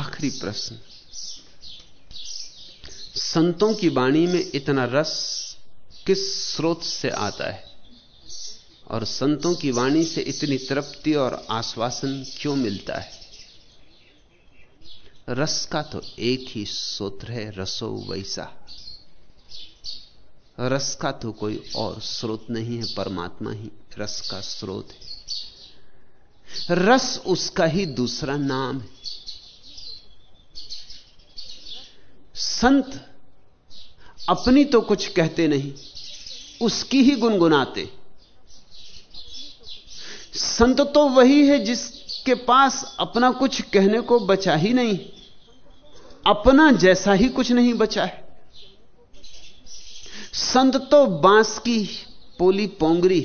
आखिरी प्रश्न। संतों की वाणी में इतना रस किस स्रोत से आता है? और संतों की वाणी से इतनी तृप्ति और आश्वासन क्यों मिलता है? रस का तो एक ही सूत्र है रसो वैसा। रस का तो कोई और स्रोत नहीं है, परमात्मा ही रस का स्रोत है। रस उसका ही दूसरा नाम है। संत अपनी तो कुछ कहते नहीं, उसकी ही गुनगुनाते। संत तो वही है जिसके पास अपना कुछ कहने को बचा ही नहीं, अपना जैसा ही कुछ नहीं बचा है। संत तो बाँस की पोली पोंगरी,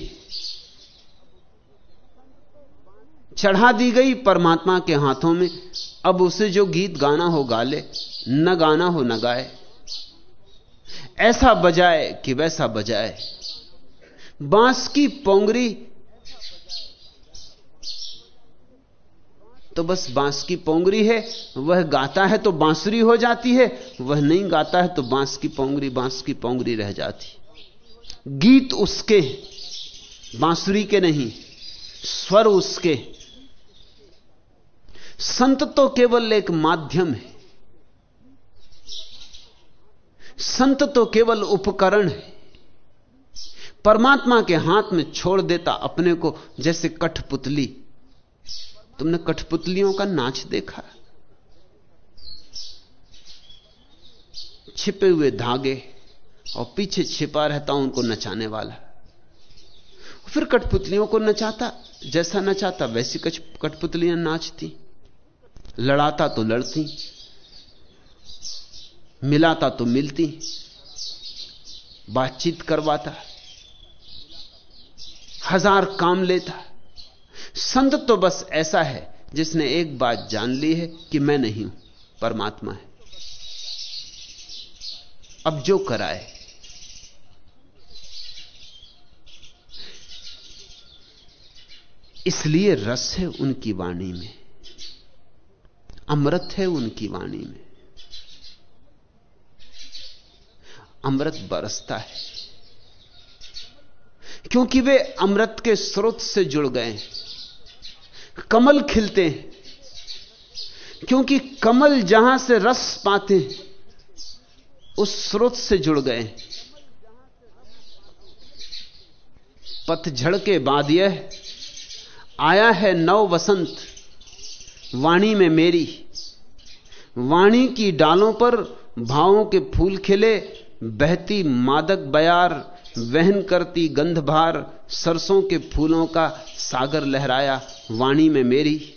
चढ़ा दी गई परमात्मा के हाथों में, अब उसे जो गीत गाना हो गा ले न गाना हो न गाए। ऐसा बजाए कि वैसा बजाए। बाँस की पोंगरी तो बस बाँस की पोंगरी है, वह गाता है तो बांसुरी हो जाती है, वह नहीं गाता है तो बाँस की पोंगरी, बाँस की पोंगरी रह जाती। गीत उसके, बांसुरी के नहीं, स्वर उसके। संत तो केवल एक माध्यम है। संत तो केवल उपकरण है। परमात्मा के हाथ में छोड़ देता अपने को जैसे कठपुतली। तुमने कठपुतलियों का नाच देखा? छिपे हुए धागे और पीछे छिपा रहता उनको नचाने वाला। फिर कठपुतलियों को नचाता, जैसा नचाता वैसी कठपुतलियाँ नाचती। लड़ाता तो लड़ती। मिलाता तो मिलती। बातचीत करवाता। हज़ार काम लेता। संत तो बस ऐसा है, जिसने एक बात जान ली है कि मैं नहीं हूँ, परमात्मा है। अब जो कराए। इसलिए रस है उनकी वाणी में, अमृत है उनकी वाणी में। अमृत बरसता है। क्योंकि वे अमृत के स्रोत से जुड़ गए कमल खिलते हैं। क्योंकि कमल जहाँ से रस पाते उस स्रोत से जुड़ गए पतझड़ के बाद यह आया है नव वसंत, वाणी में मेरी। वाणी की डालों पर भावों के फूल खिले बहती मादक बयार, वहन करती गंधभार, सरसों के फूलों का सागर लहराया वाणी में मेरी।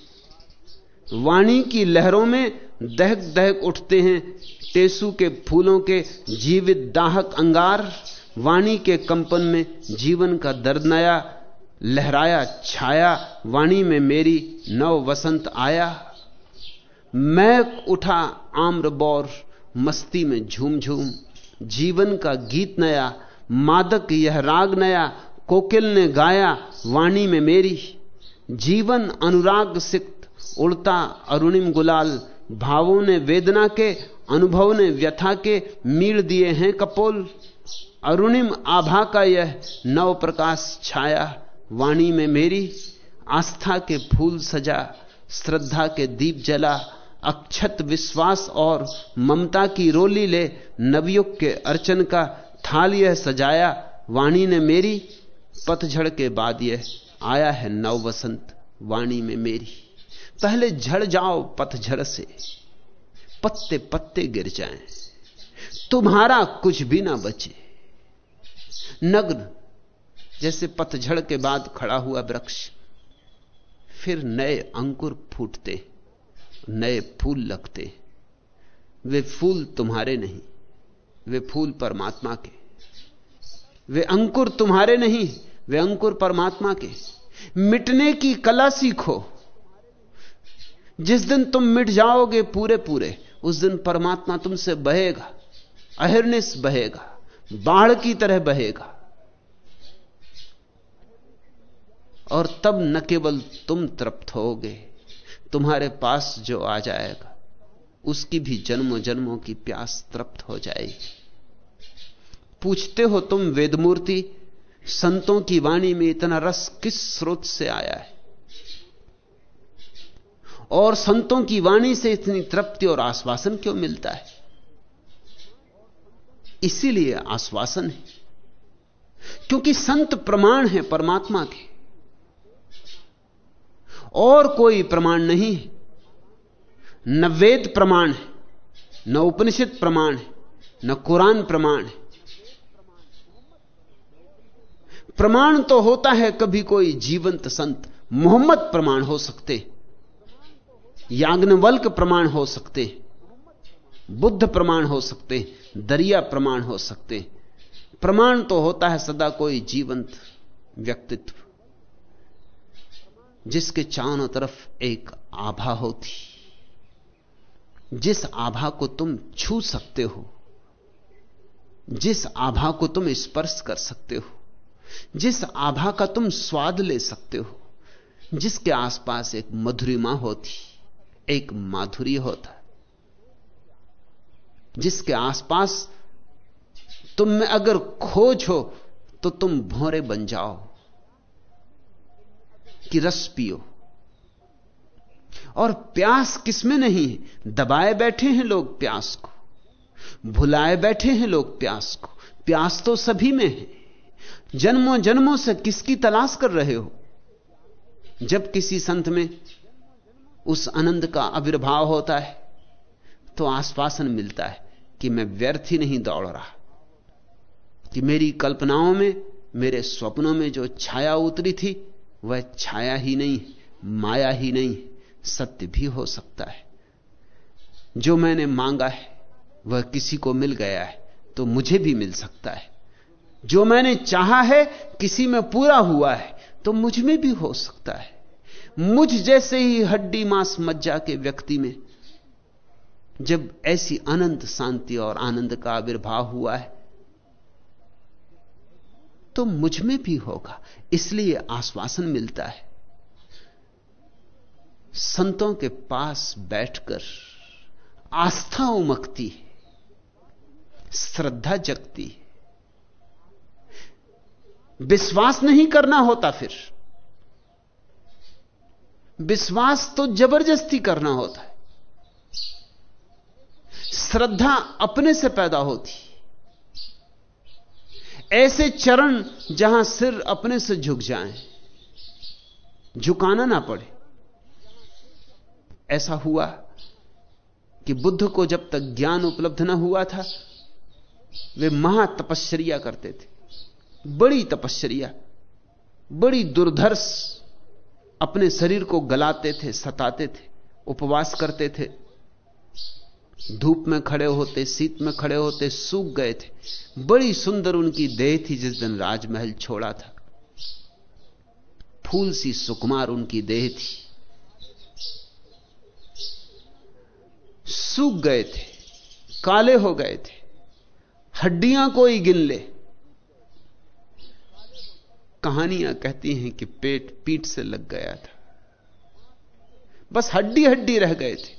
वाणी की लहरों में दहक दहक उठते हैं टेसू के फूलों के जीवित दाहक अंगार। वाणी के कंपन में जीवन का दर्द नया, लहराया छाया, वाणी में मेरी नव वसंत आया। मैं उठा आम्र बौर, मस्ती में झूम झूम। जीवन का गीत नया, मादक यह राग नया, कोकिल ने गाया वाणी में मेरी। जीवन अनुराग सिक्त, उड़ता अरुणिम गुलाल। भावों ने वेदना के, अनुभव ने व्यथा के मीड़ दिए हैं कपोल। अरुणिम आभा का यह नव प्रकाश छाया वाणी में मेरी। आस्था के फूल सजा, श्रद्धा के दीप जला अक्षत विश्वास और ममता की रोली ले नवयुग के अर्चन का थाल यह सजाया, वाणी ने मेरी, पतझड़ के बाद यह आया है नव वसंत, वाणी में मेरी। पहले झड़ जाओ पतझड़ से, पत्ते पत्ते गिर जाएँ, तुम्हारा कुछ भी ना बचे। नग्न, जैसे पतझड़ के बाद खड़ा हुआ वृक्ष, फिर नए अंकुर फूटते। नए फूल लगते वे फूल तुम्हारे नहीं, वे फूल परमात्मा के। वे अंकुर तुम्हारे नहीं, वे अंकुर परमात्मा के। मिटने की कला सीखो। जिस दिन तुम मिट जाओगे पूरे पूरे उस दिन परमात्मा तुमसे बहेगा अहिर्निश बहेगा, बाढ़ की तरह बहेगा। और तब न केवल तुम तृप्त होगे तुम्हारे पास जो आ जाएगा, उसकी भी जन्मों जन्मों की प्यास तृप्त हो जाएगी। पूछते हो तुम वेदमूर्ति, संतों की वाणी में इतना रस किस स्रोत से आया है? और संतों की वाणी से इतनी तृप्ति और आश्वासन क्यों मिलता है? इसीलिए आश्वासन है, क्योंकि संत प्रमाण है, परमात्मा के। और कोई प्रमाण नहीं न वेद प्रमाण है, न उपनिषद प्रमाण है, न कुरान प्रमाण है। प्रमाण तो होता है कभी कोई जीवंत संत। मोहम्मद प्रमाण हो सकते याग्नवल्क प्रमाण हो सकते, बुद्ध प्रमाण हो सकते, दरिया प्रमाण हो सकते। प्रमाण तो होता है सदा कोई जीवंत व्यक्तित्व। जिसके चारों तरफ़ एक आभा होती। जिस आभा को तुम छू सकते हो, जिस आभा को तुम स्पर्श कर सकते हो, जिस आभा का तुम स्वाद ले सकते हो, जिसके आसपास एक मधुरिमा होती, एक माधुरी होता, जिसके आसपास तुम में अगर खोज हो तो तुम भोरे बन जाओ। कि रस पियो। और प्यास किसमें नहीं है? दबाए बैठे हैं लोग प्यास को। भुलाए बैठे हैं लोग प्यास को। प्यास तो सभी में है। जन्मों जन्मों से किसकी तलाश कर रहे हो? जब किसी संत में उस आनंद का आविर्भाव होता है तो आश्वासन मिलता है कि मैं व्यर्थ ही नहीं दौड़ रहा। कि मेरी कल्पनाओं में, मेरे स्वप्नों में जो छाया उतरी थी वह छाया ही नहीं, माया ही नहीं, सत्य भी हो सकता है। जो मैंने मांगा है, वह किसी को मिल गया है तो मुझे भी मिल सकता है। जो मैंने चाहा है, किसी में पूरा हुआ है तो मुझमें भी हो सकता है। मुझ जैसे ही हड्डी मांस मज्जा के व्यक्ति में, जब ऐसी अनंत शांति और आनंद का आविर्भाव हुआ है तो मुझमें भी होगा, इसलिए आश्वासन मिलता है। संतों के पास बैठकर आस्था उमकती है, श्रद्धा जगती है। विश्वास नहीं करना होता फिर। विश्वास तो ज़बरदस्ती करना होता है। श्रद्धा अपने से पैदा होती ऐसे चरण जहाँ सिर अपने से झुक जाएँ, झुकाना ना पड़े। ऐसा हुआ कि बुद्ध को जब तक ज्ञान उपलब्ध ना हुआ था वे महातपश्चर्या करते थे। बड़ी तपश्चर्या बड़ी दुर्धर्ष अपने शरीर को गलाते थे सताते थे उपवास करते थे। धूप में खड़े होते, शीत में खड़े होते, सूख गए थे। बड़ी सुंदर उनकी देह थी जिस दिन राजमहल छोड़ा था। फूल सी सुकुमार उनकी देह थी। सूख गए थे, काले हो गए थे। हड्डियाँ कोई गिन ले। कहानियाँ कहती हैं कि पेट पीठ से लग गया था। बस हड्डी हड्डी रह गए थे।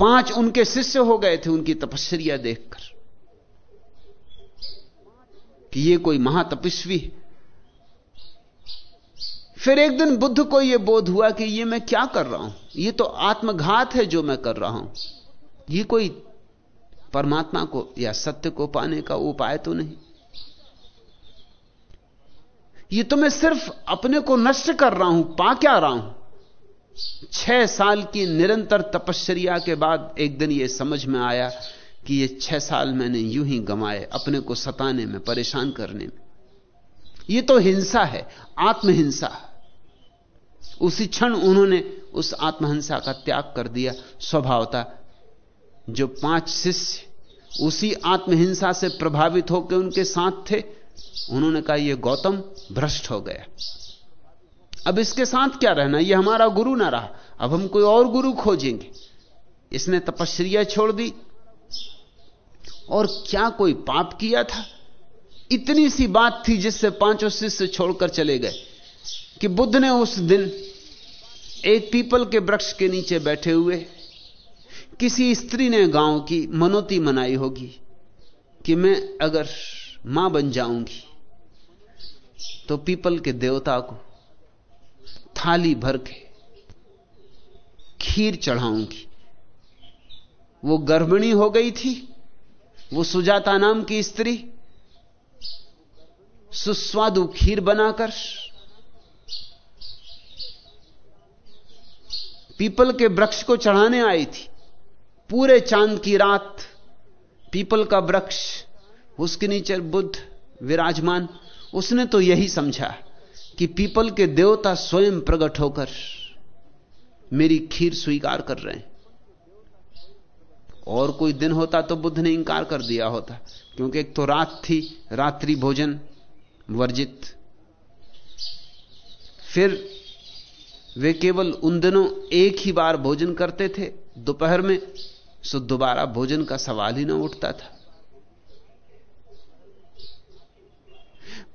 पाँच उनके शिष्य हो गए थे उनकी तपस्या देखकर कि ये कोई महातपस्वी फिर एक दिन बुद्ध को यह बोध हुआ कि ये मैं क्या कर रहा हूँ? ये तो आत्मघात है जो मैं कर रहा हूँ। ये कोई परमात्मा को या सत्य को पाने का उपाय तो नहीं। ये तो मैं सिर्फ़ अपने को नष्ट कर रहा हूँ, पा क्या रहा हूँ? छह साल की निरंतर तपश्चर्या के बाद एक दिन यह समझ में आया कि ये छह साल मैंने यूँ ही गंवाए अपने को सताने में, परेशान करने में। ये तो हिंसा है, आत्महिंसा। उसी क्षण उन्होंने उस आत्महिंसा का त्याग कर दिया, स्वभावता। जो पाँच शिष्य उसी आत्महिंसा से प्रभावित होकर उनके साथ थे, उन्होंने कहा यह गौतम भ्रष्ट हो गया। अब इसके साथ क्या रहना? यह हमारा गुरु ना रहा। अब हम कोई और गुरु खोजेंगे। इसने तपस्या छोड़ दी। और क्या कोई पाप किया था? इतनी सी बात थी जिससे पाँचों शिष्य छोड़कर चले गए कि बुद्ध ने उस दिन एक पीपल के वृक्ष के नीचे बैठे हुए किसी स्त्री ने गाँव की मनोती मनाई होगी कि मैं अगर माँ बन जाऊँगी तो पीपल के देवता को थाली भर के खीर चढ़ाऊँगी। वो गर्भिणी हो गई थी, वो सुजाता नाम की स्त्री, सुस्वादु खीर बनाकर पीपल के वृक्ष को चढ़ाने आई थी। पूरे चाँद की रात पीपल का वृक्ष, उसके नीचे बुद्ध विराजमान, उसने तो यही समझा। कि पीपल के देवता स्वयं प्रकट होकर मेरी खीर स्वीकार कर रहे हैं। और कोई दिन होता तो बुद्ध ने इंकार कर दिया होता, क्योंकि एक तो रात थी, रात्रि भोजन वर्जित। फिर वे केवल उन दिनों एक ही बार भोजन करते थे, दोपहर में, सो दोबारा भोजन का सवाल ही ना उठता था।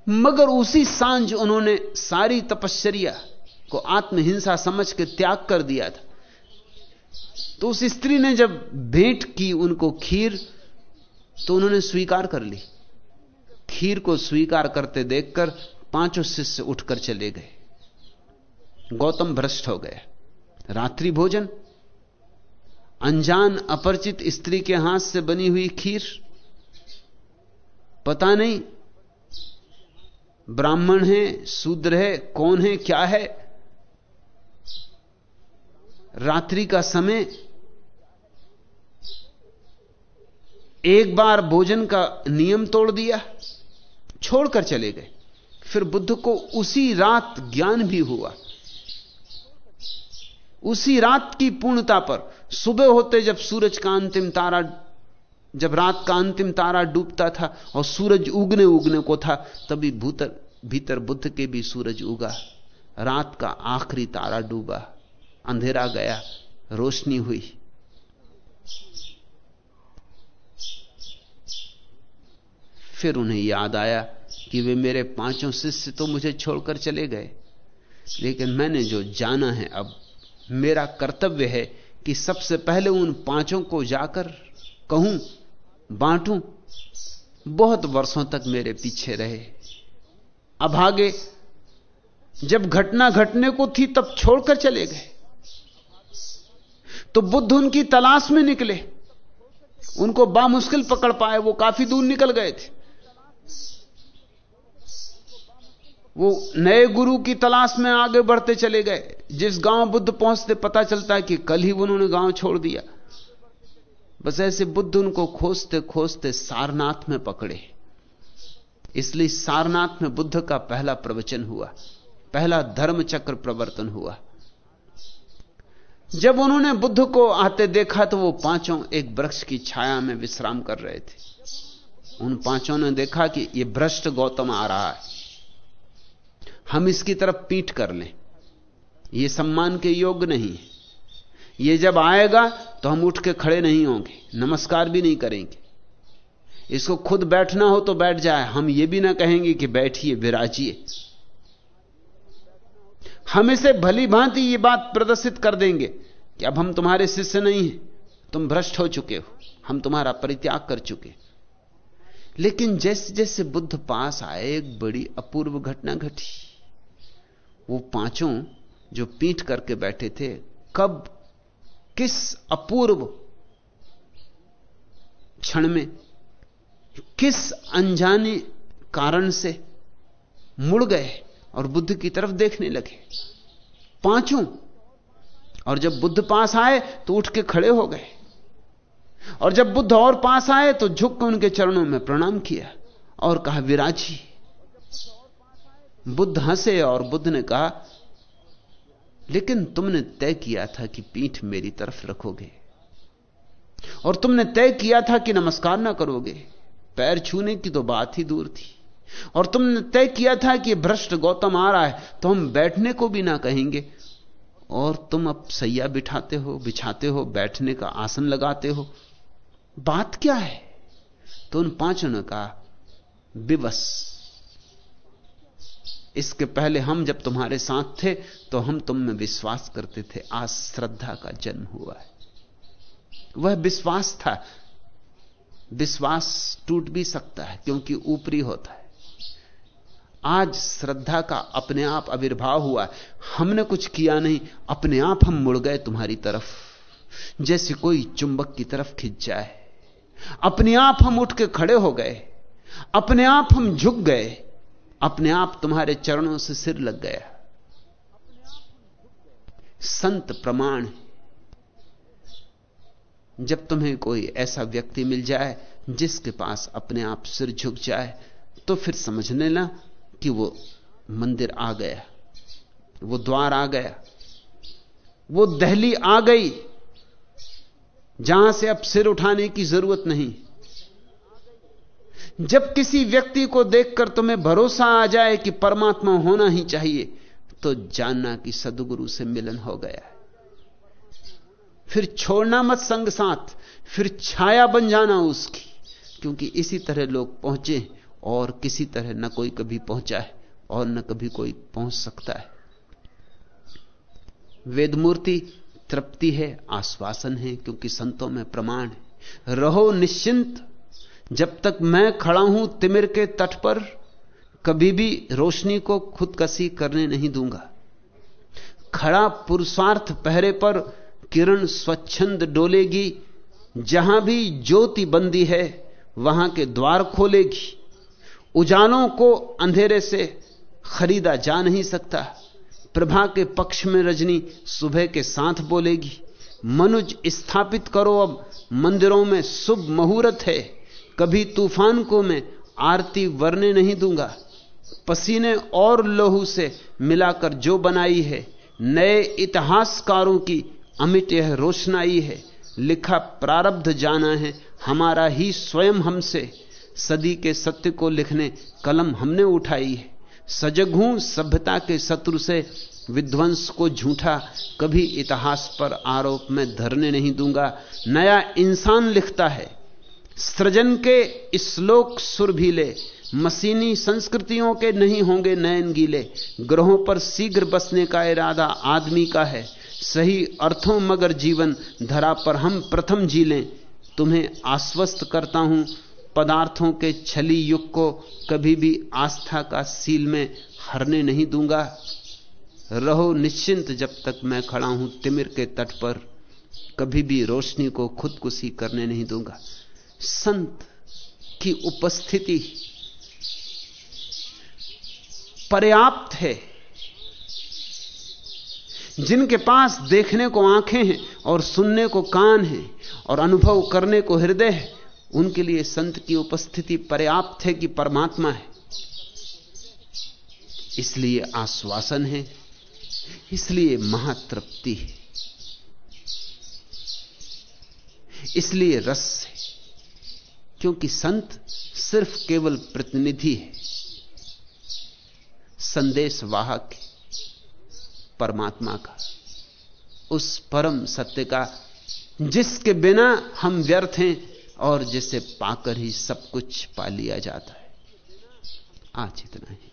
मगर उसी साँझ उन्होंने सारी तपश्चर्या को आत्महिंसा समझ के त्याग कर दिया था। तो उस स्त्री ने जब भेंट की उनको खीर तो उन्होंने स्वीकार कर ली। खीर को स्वीकार करते देखकर पाँचों शिष्य उठकर चले गए। गौतम भ्रष्ट हो गया रात्रि भोजन। अनजान अपरिचित स्त्री के हाथ से बनी हुई खीर। पता नहीं ब्राह्मण है, शूद्र है, कौन है, क्या है? रात्रि का समय, एक बार भोजन का नियम तोड़ दिया, छोड़कर चले गए। फिर बुद्ध को उसी रात ज्ञान भी हुआ। उसी रात की पूर्णता पर, सुबह होते जब सूरज का अंतिम तारा जब रात का अंतिम तारा डूबता था और सूरज उगने उगने को था, तभी भूतर भीतर बुद्ध के भी सूरज उगा। रात का आखिरी तारा डूबा। अंधेरा गया। रोशनी हुई। फिर उन्हें याद आया कि वे मेरे पाँचों शिष्य तो मुझे छोड़कर चले गए। लेकिन मैंने जो जाना है अब, मेरा कर्तव्य है कि सबसे पहले उन पाँचों को जाकर कहूँ बांटूं। बहुत वर्षों तक मेरे पीछे रहे। अभागे जब घटना घटने को थी, तब छोड़कर चले गए। तो बुद्ध उनकी तलाश में निकले। उनको बामुश्किल पकड़ पाए, वो काफ़ी दूर निकल गए थे। वो नए गुरु की तलाश में आगे बढ़ते चले गए। जिस गाँव बुद्ध पहुँचते, पता चलता है कि कल ही उन्होंने गाँव छोड़ दिया। बस ऐसे बुद्ध उनको खोजते खोजते सारनाथ में पकड़े। इसलिए सारनाथ में बुद्ध का पहला प्रवचन हुआ, पहला धर्म चक्र प्रवर्तन हुआ। जब उन्होंने बुद्ध को आते देखा तो वो पाँचों एक वृक्ष की छाया में विश्राम कर रहे थे। उन पाँचों ने देखा कि ये भ्रष्ट गौतम आ रहा है। हम इसकी तरफ़ पीठ कर लें। ये सम्मान के योग्य नहीं है। ये जब आएगा तो हम उठ के खड़े नहीं होंगे, नमस्कार भी नहीं करेंगे। इसको खुद बैठना हो तो बैठ जाए। हम ये भी ना कहेंगे कि बैठिए, विराजिए। हम इसे भली भांति ये बात प्रदर्शित कर देंगे कि अब हम तुम्हारे शिष्य नहीं हैं, तुम भ्रष्ट हो चुके हो, हम तुम्हारा परित्याग कर चुके लेकिन जैसे जैसे बुद्ध पास आए, एक बड़ी अपूर्व घटना घटी। वो पाँचों जो पीठ करके बैठे थे, कब किस अपूर्व क्षण में, किस अनजाने कारण से मुड़ गए और बुद्ध की तरफ़ देखने लगे? पाँचों। और जब बुद्ध पास आए तो उठ के खड़े हो गए। और जब बुद्ध और पास आए तो झुक कर उनके चरणों में प्रणाम किया और कहा, विराजी। बुद्ध हंसे और बुद्ध ने कहा लेकिन तुमने तय किया था कि पीठ मेरी तरफ़ रखोगे। और तुमने तय किया था कि नमस्कार ना करोगे। पैर छूने की तो बात ही दूर थी। और तुमने तय किया था कि भ्रष्ट गौतम आ रहा है तो हम बैठने को भी ना कहेंगे। और तुम अब सैया बिठाते हो, बिछाते हो, बैठने का आसन लगाते हो। बात क्या है? तो उन पाँचों ने कहा विवश इसके पहले हम जब तुम्हारे साथ थे तो हम तुम में विश्वास करते थे। आज श्रद्धा का जन्म हुआ है। वह विश्वास था। विश्वास टूट भी सकता है, क्योंकि ऊपरी होता है। आज श्रद्धा का अपने आप आविर्भाव हुआ हमने कुछ किया नहीं, अपने आप हम मुड़ गए तुम्हारी तरफ़। जैसे कोई चुंबक की तरफ़ खिंच जाए। अपने आप हम उठ के खड़े हो गए। अपने आप हम झुक गए। अपने आप तुम्हारे चरणों से सिर लग गया। संत प्रमाण जब तुम्हें कोई ऐसा व्यक्ति मिल जाए जिसके पास अपने आप सिर झुक जाए तो फिर समझने ना कि वो मंदिर आ गया, वो द्वार आ गया, वो दहली आ गई, जहाँ से अब सिर उठाने की ज़रूरत नहीं। जब किसी व्यक्ति को देखकर तुम्हें भरोसा आ जाए कि परमात्मा होना ही चाहिए तो जानना कि सदगुरु से मिलन हो गया है। फिर छोड़ना मत संग साथ, फिर छाया बन जाना उसकी, क्योंकि इसी तरह लोग पहुँचे और किसी तरह न कोई कभी पहुँचा है और न कभी कोई पहुँच सकता है। वेदमूर्ति, तृप्ति है, आश्वासन है, क्योंकि संतों में प्रमाण है। रहो निश्चिंत जब तक मैं खड़ा हूँ तिमिर के तट पर, कभी भी रोशनी को खुदकसी करने नहीं दूँगा। खड़ा पुरुषार्थ पहरे पर किरण स्वच्छंद डोलेगी। जहाँ भी ज्योति बंदी है, वहाँ के द्वार खोलेगी। उजालों को अंधेरे से खरीदा जा नहीं सकता। प्रभा के पक्ष में रजनी सुबह के साथ बोलेगी, मनुज स्थापित करो अब, मंदिरों में शुभ मुहूर्त है। कभी तूफ़ान को मैं आरती वरने नहीं दूँगा। पसीने और लहू से मिलाकर जो बनाई है, नए इतिहासकारों की अमिट यह रोशनाई है। लिखा प्रारब्ध जाना है, हमारा ही स्वयं हमसे। सदी के सत्य को लिखने कलम हमने उठाई है। सजग हूँ सभ्यता के शत्रु से, विध्वंस को झूठा कभी इतिहास पर आरोप में धरने नहीं दूँगा। नया इंसान लिखता है सृजन के श्लोक सुरभीले मसीनी संस्कृतियों के नहीं होंगे नयन गीले। ग्रहों पर शीघ्र बसने का इरादा आदमी का है। सही अर्थों मगर जीवन धरा पर हम प्रथम जी लें। तुम्हें आश्वस्त करता हूँ, पदार्थों के छली युग को कभी भी आस्था का सील में हरने नहीं दूँगा। रहो निश्चिंत जब तक मैं खड़ा हूँ, तिमिर के तट पर कभी भी रोशनी को खुदकुशी करने नहीं दूँगा। संत की उपस्थिति पर्याप्त है। जिनके पास देखने को आँखें हैं और सुनने को कान हैं और अनुभव करने को हृदय है, उनके लिए संत की उपस्थिति पर्याप्त है कि परमात्मा है। इसलिए आश्वासन है, इसलिए महातृप्ति है, इसलिए रस है। क्योंकि संत सिर्फ़ केवल प्रतिनिधि है। संदेश वाहक है, परमात्मा का। उस परम सत्य का, जिसके बिना हम व्यर्थ हैं और जिसे पाकर ही सब कुछ पा लिया जाता है। आज इतना ही।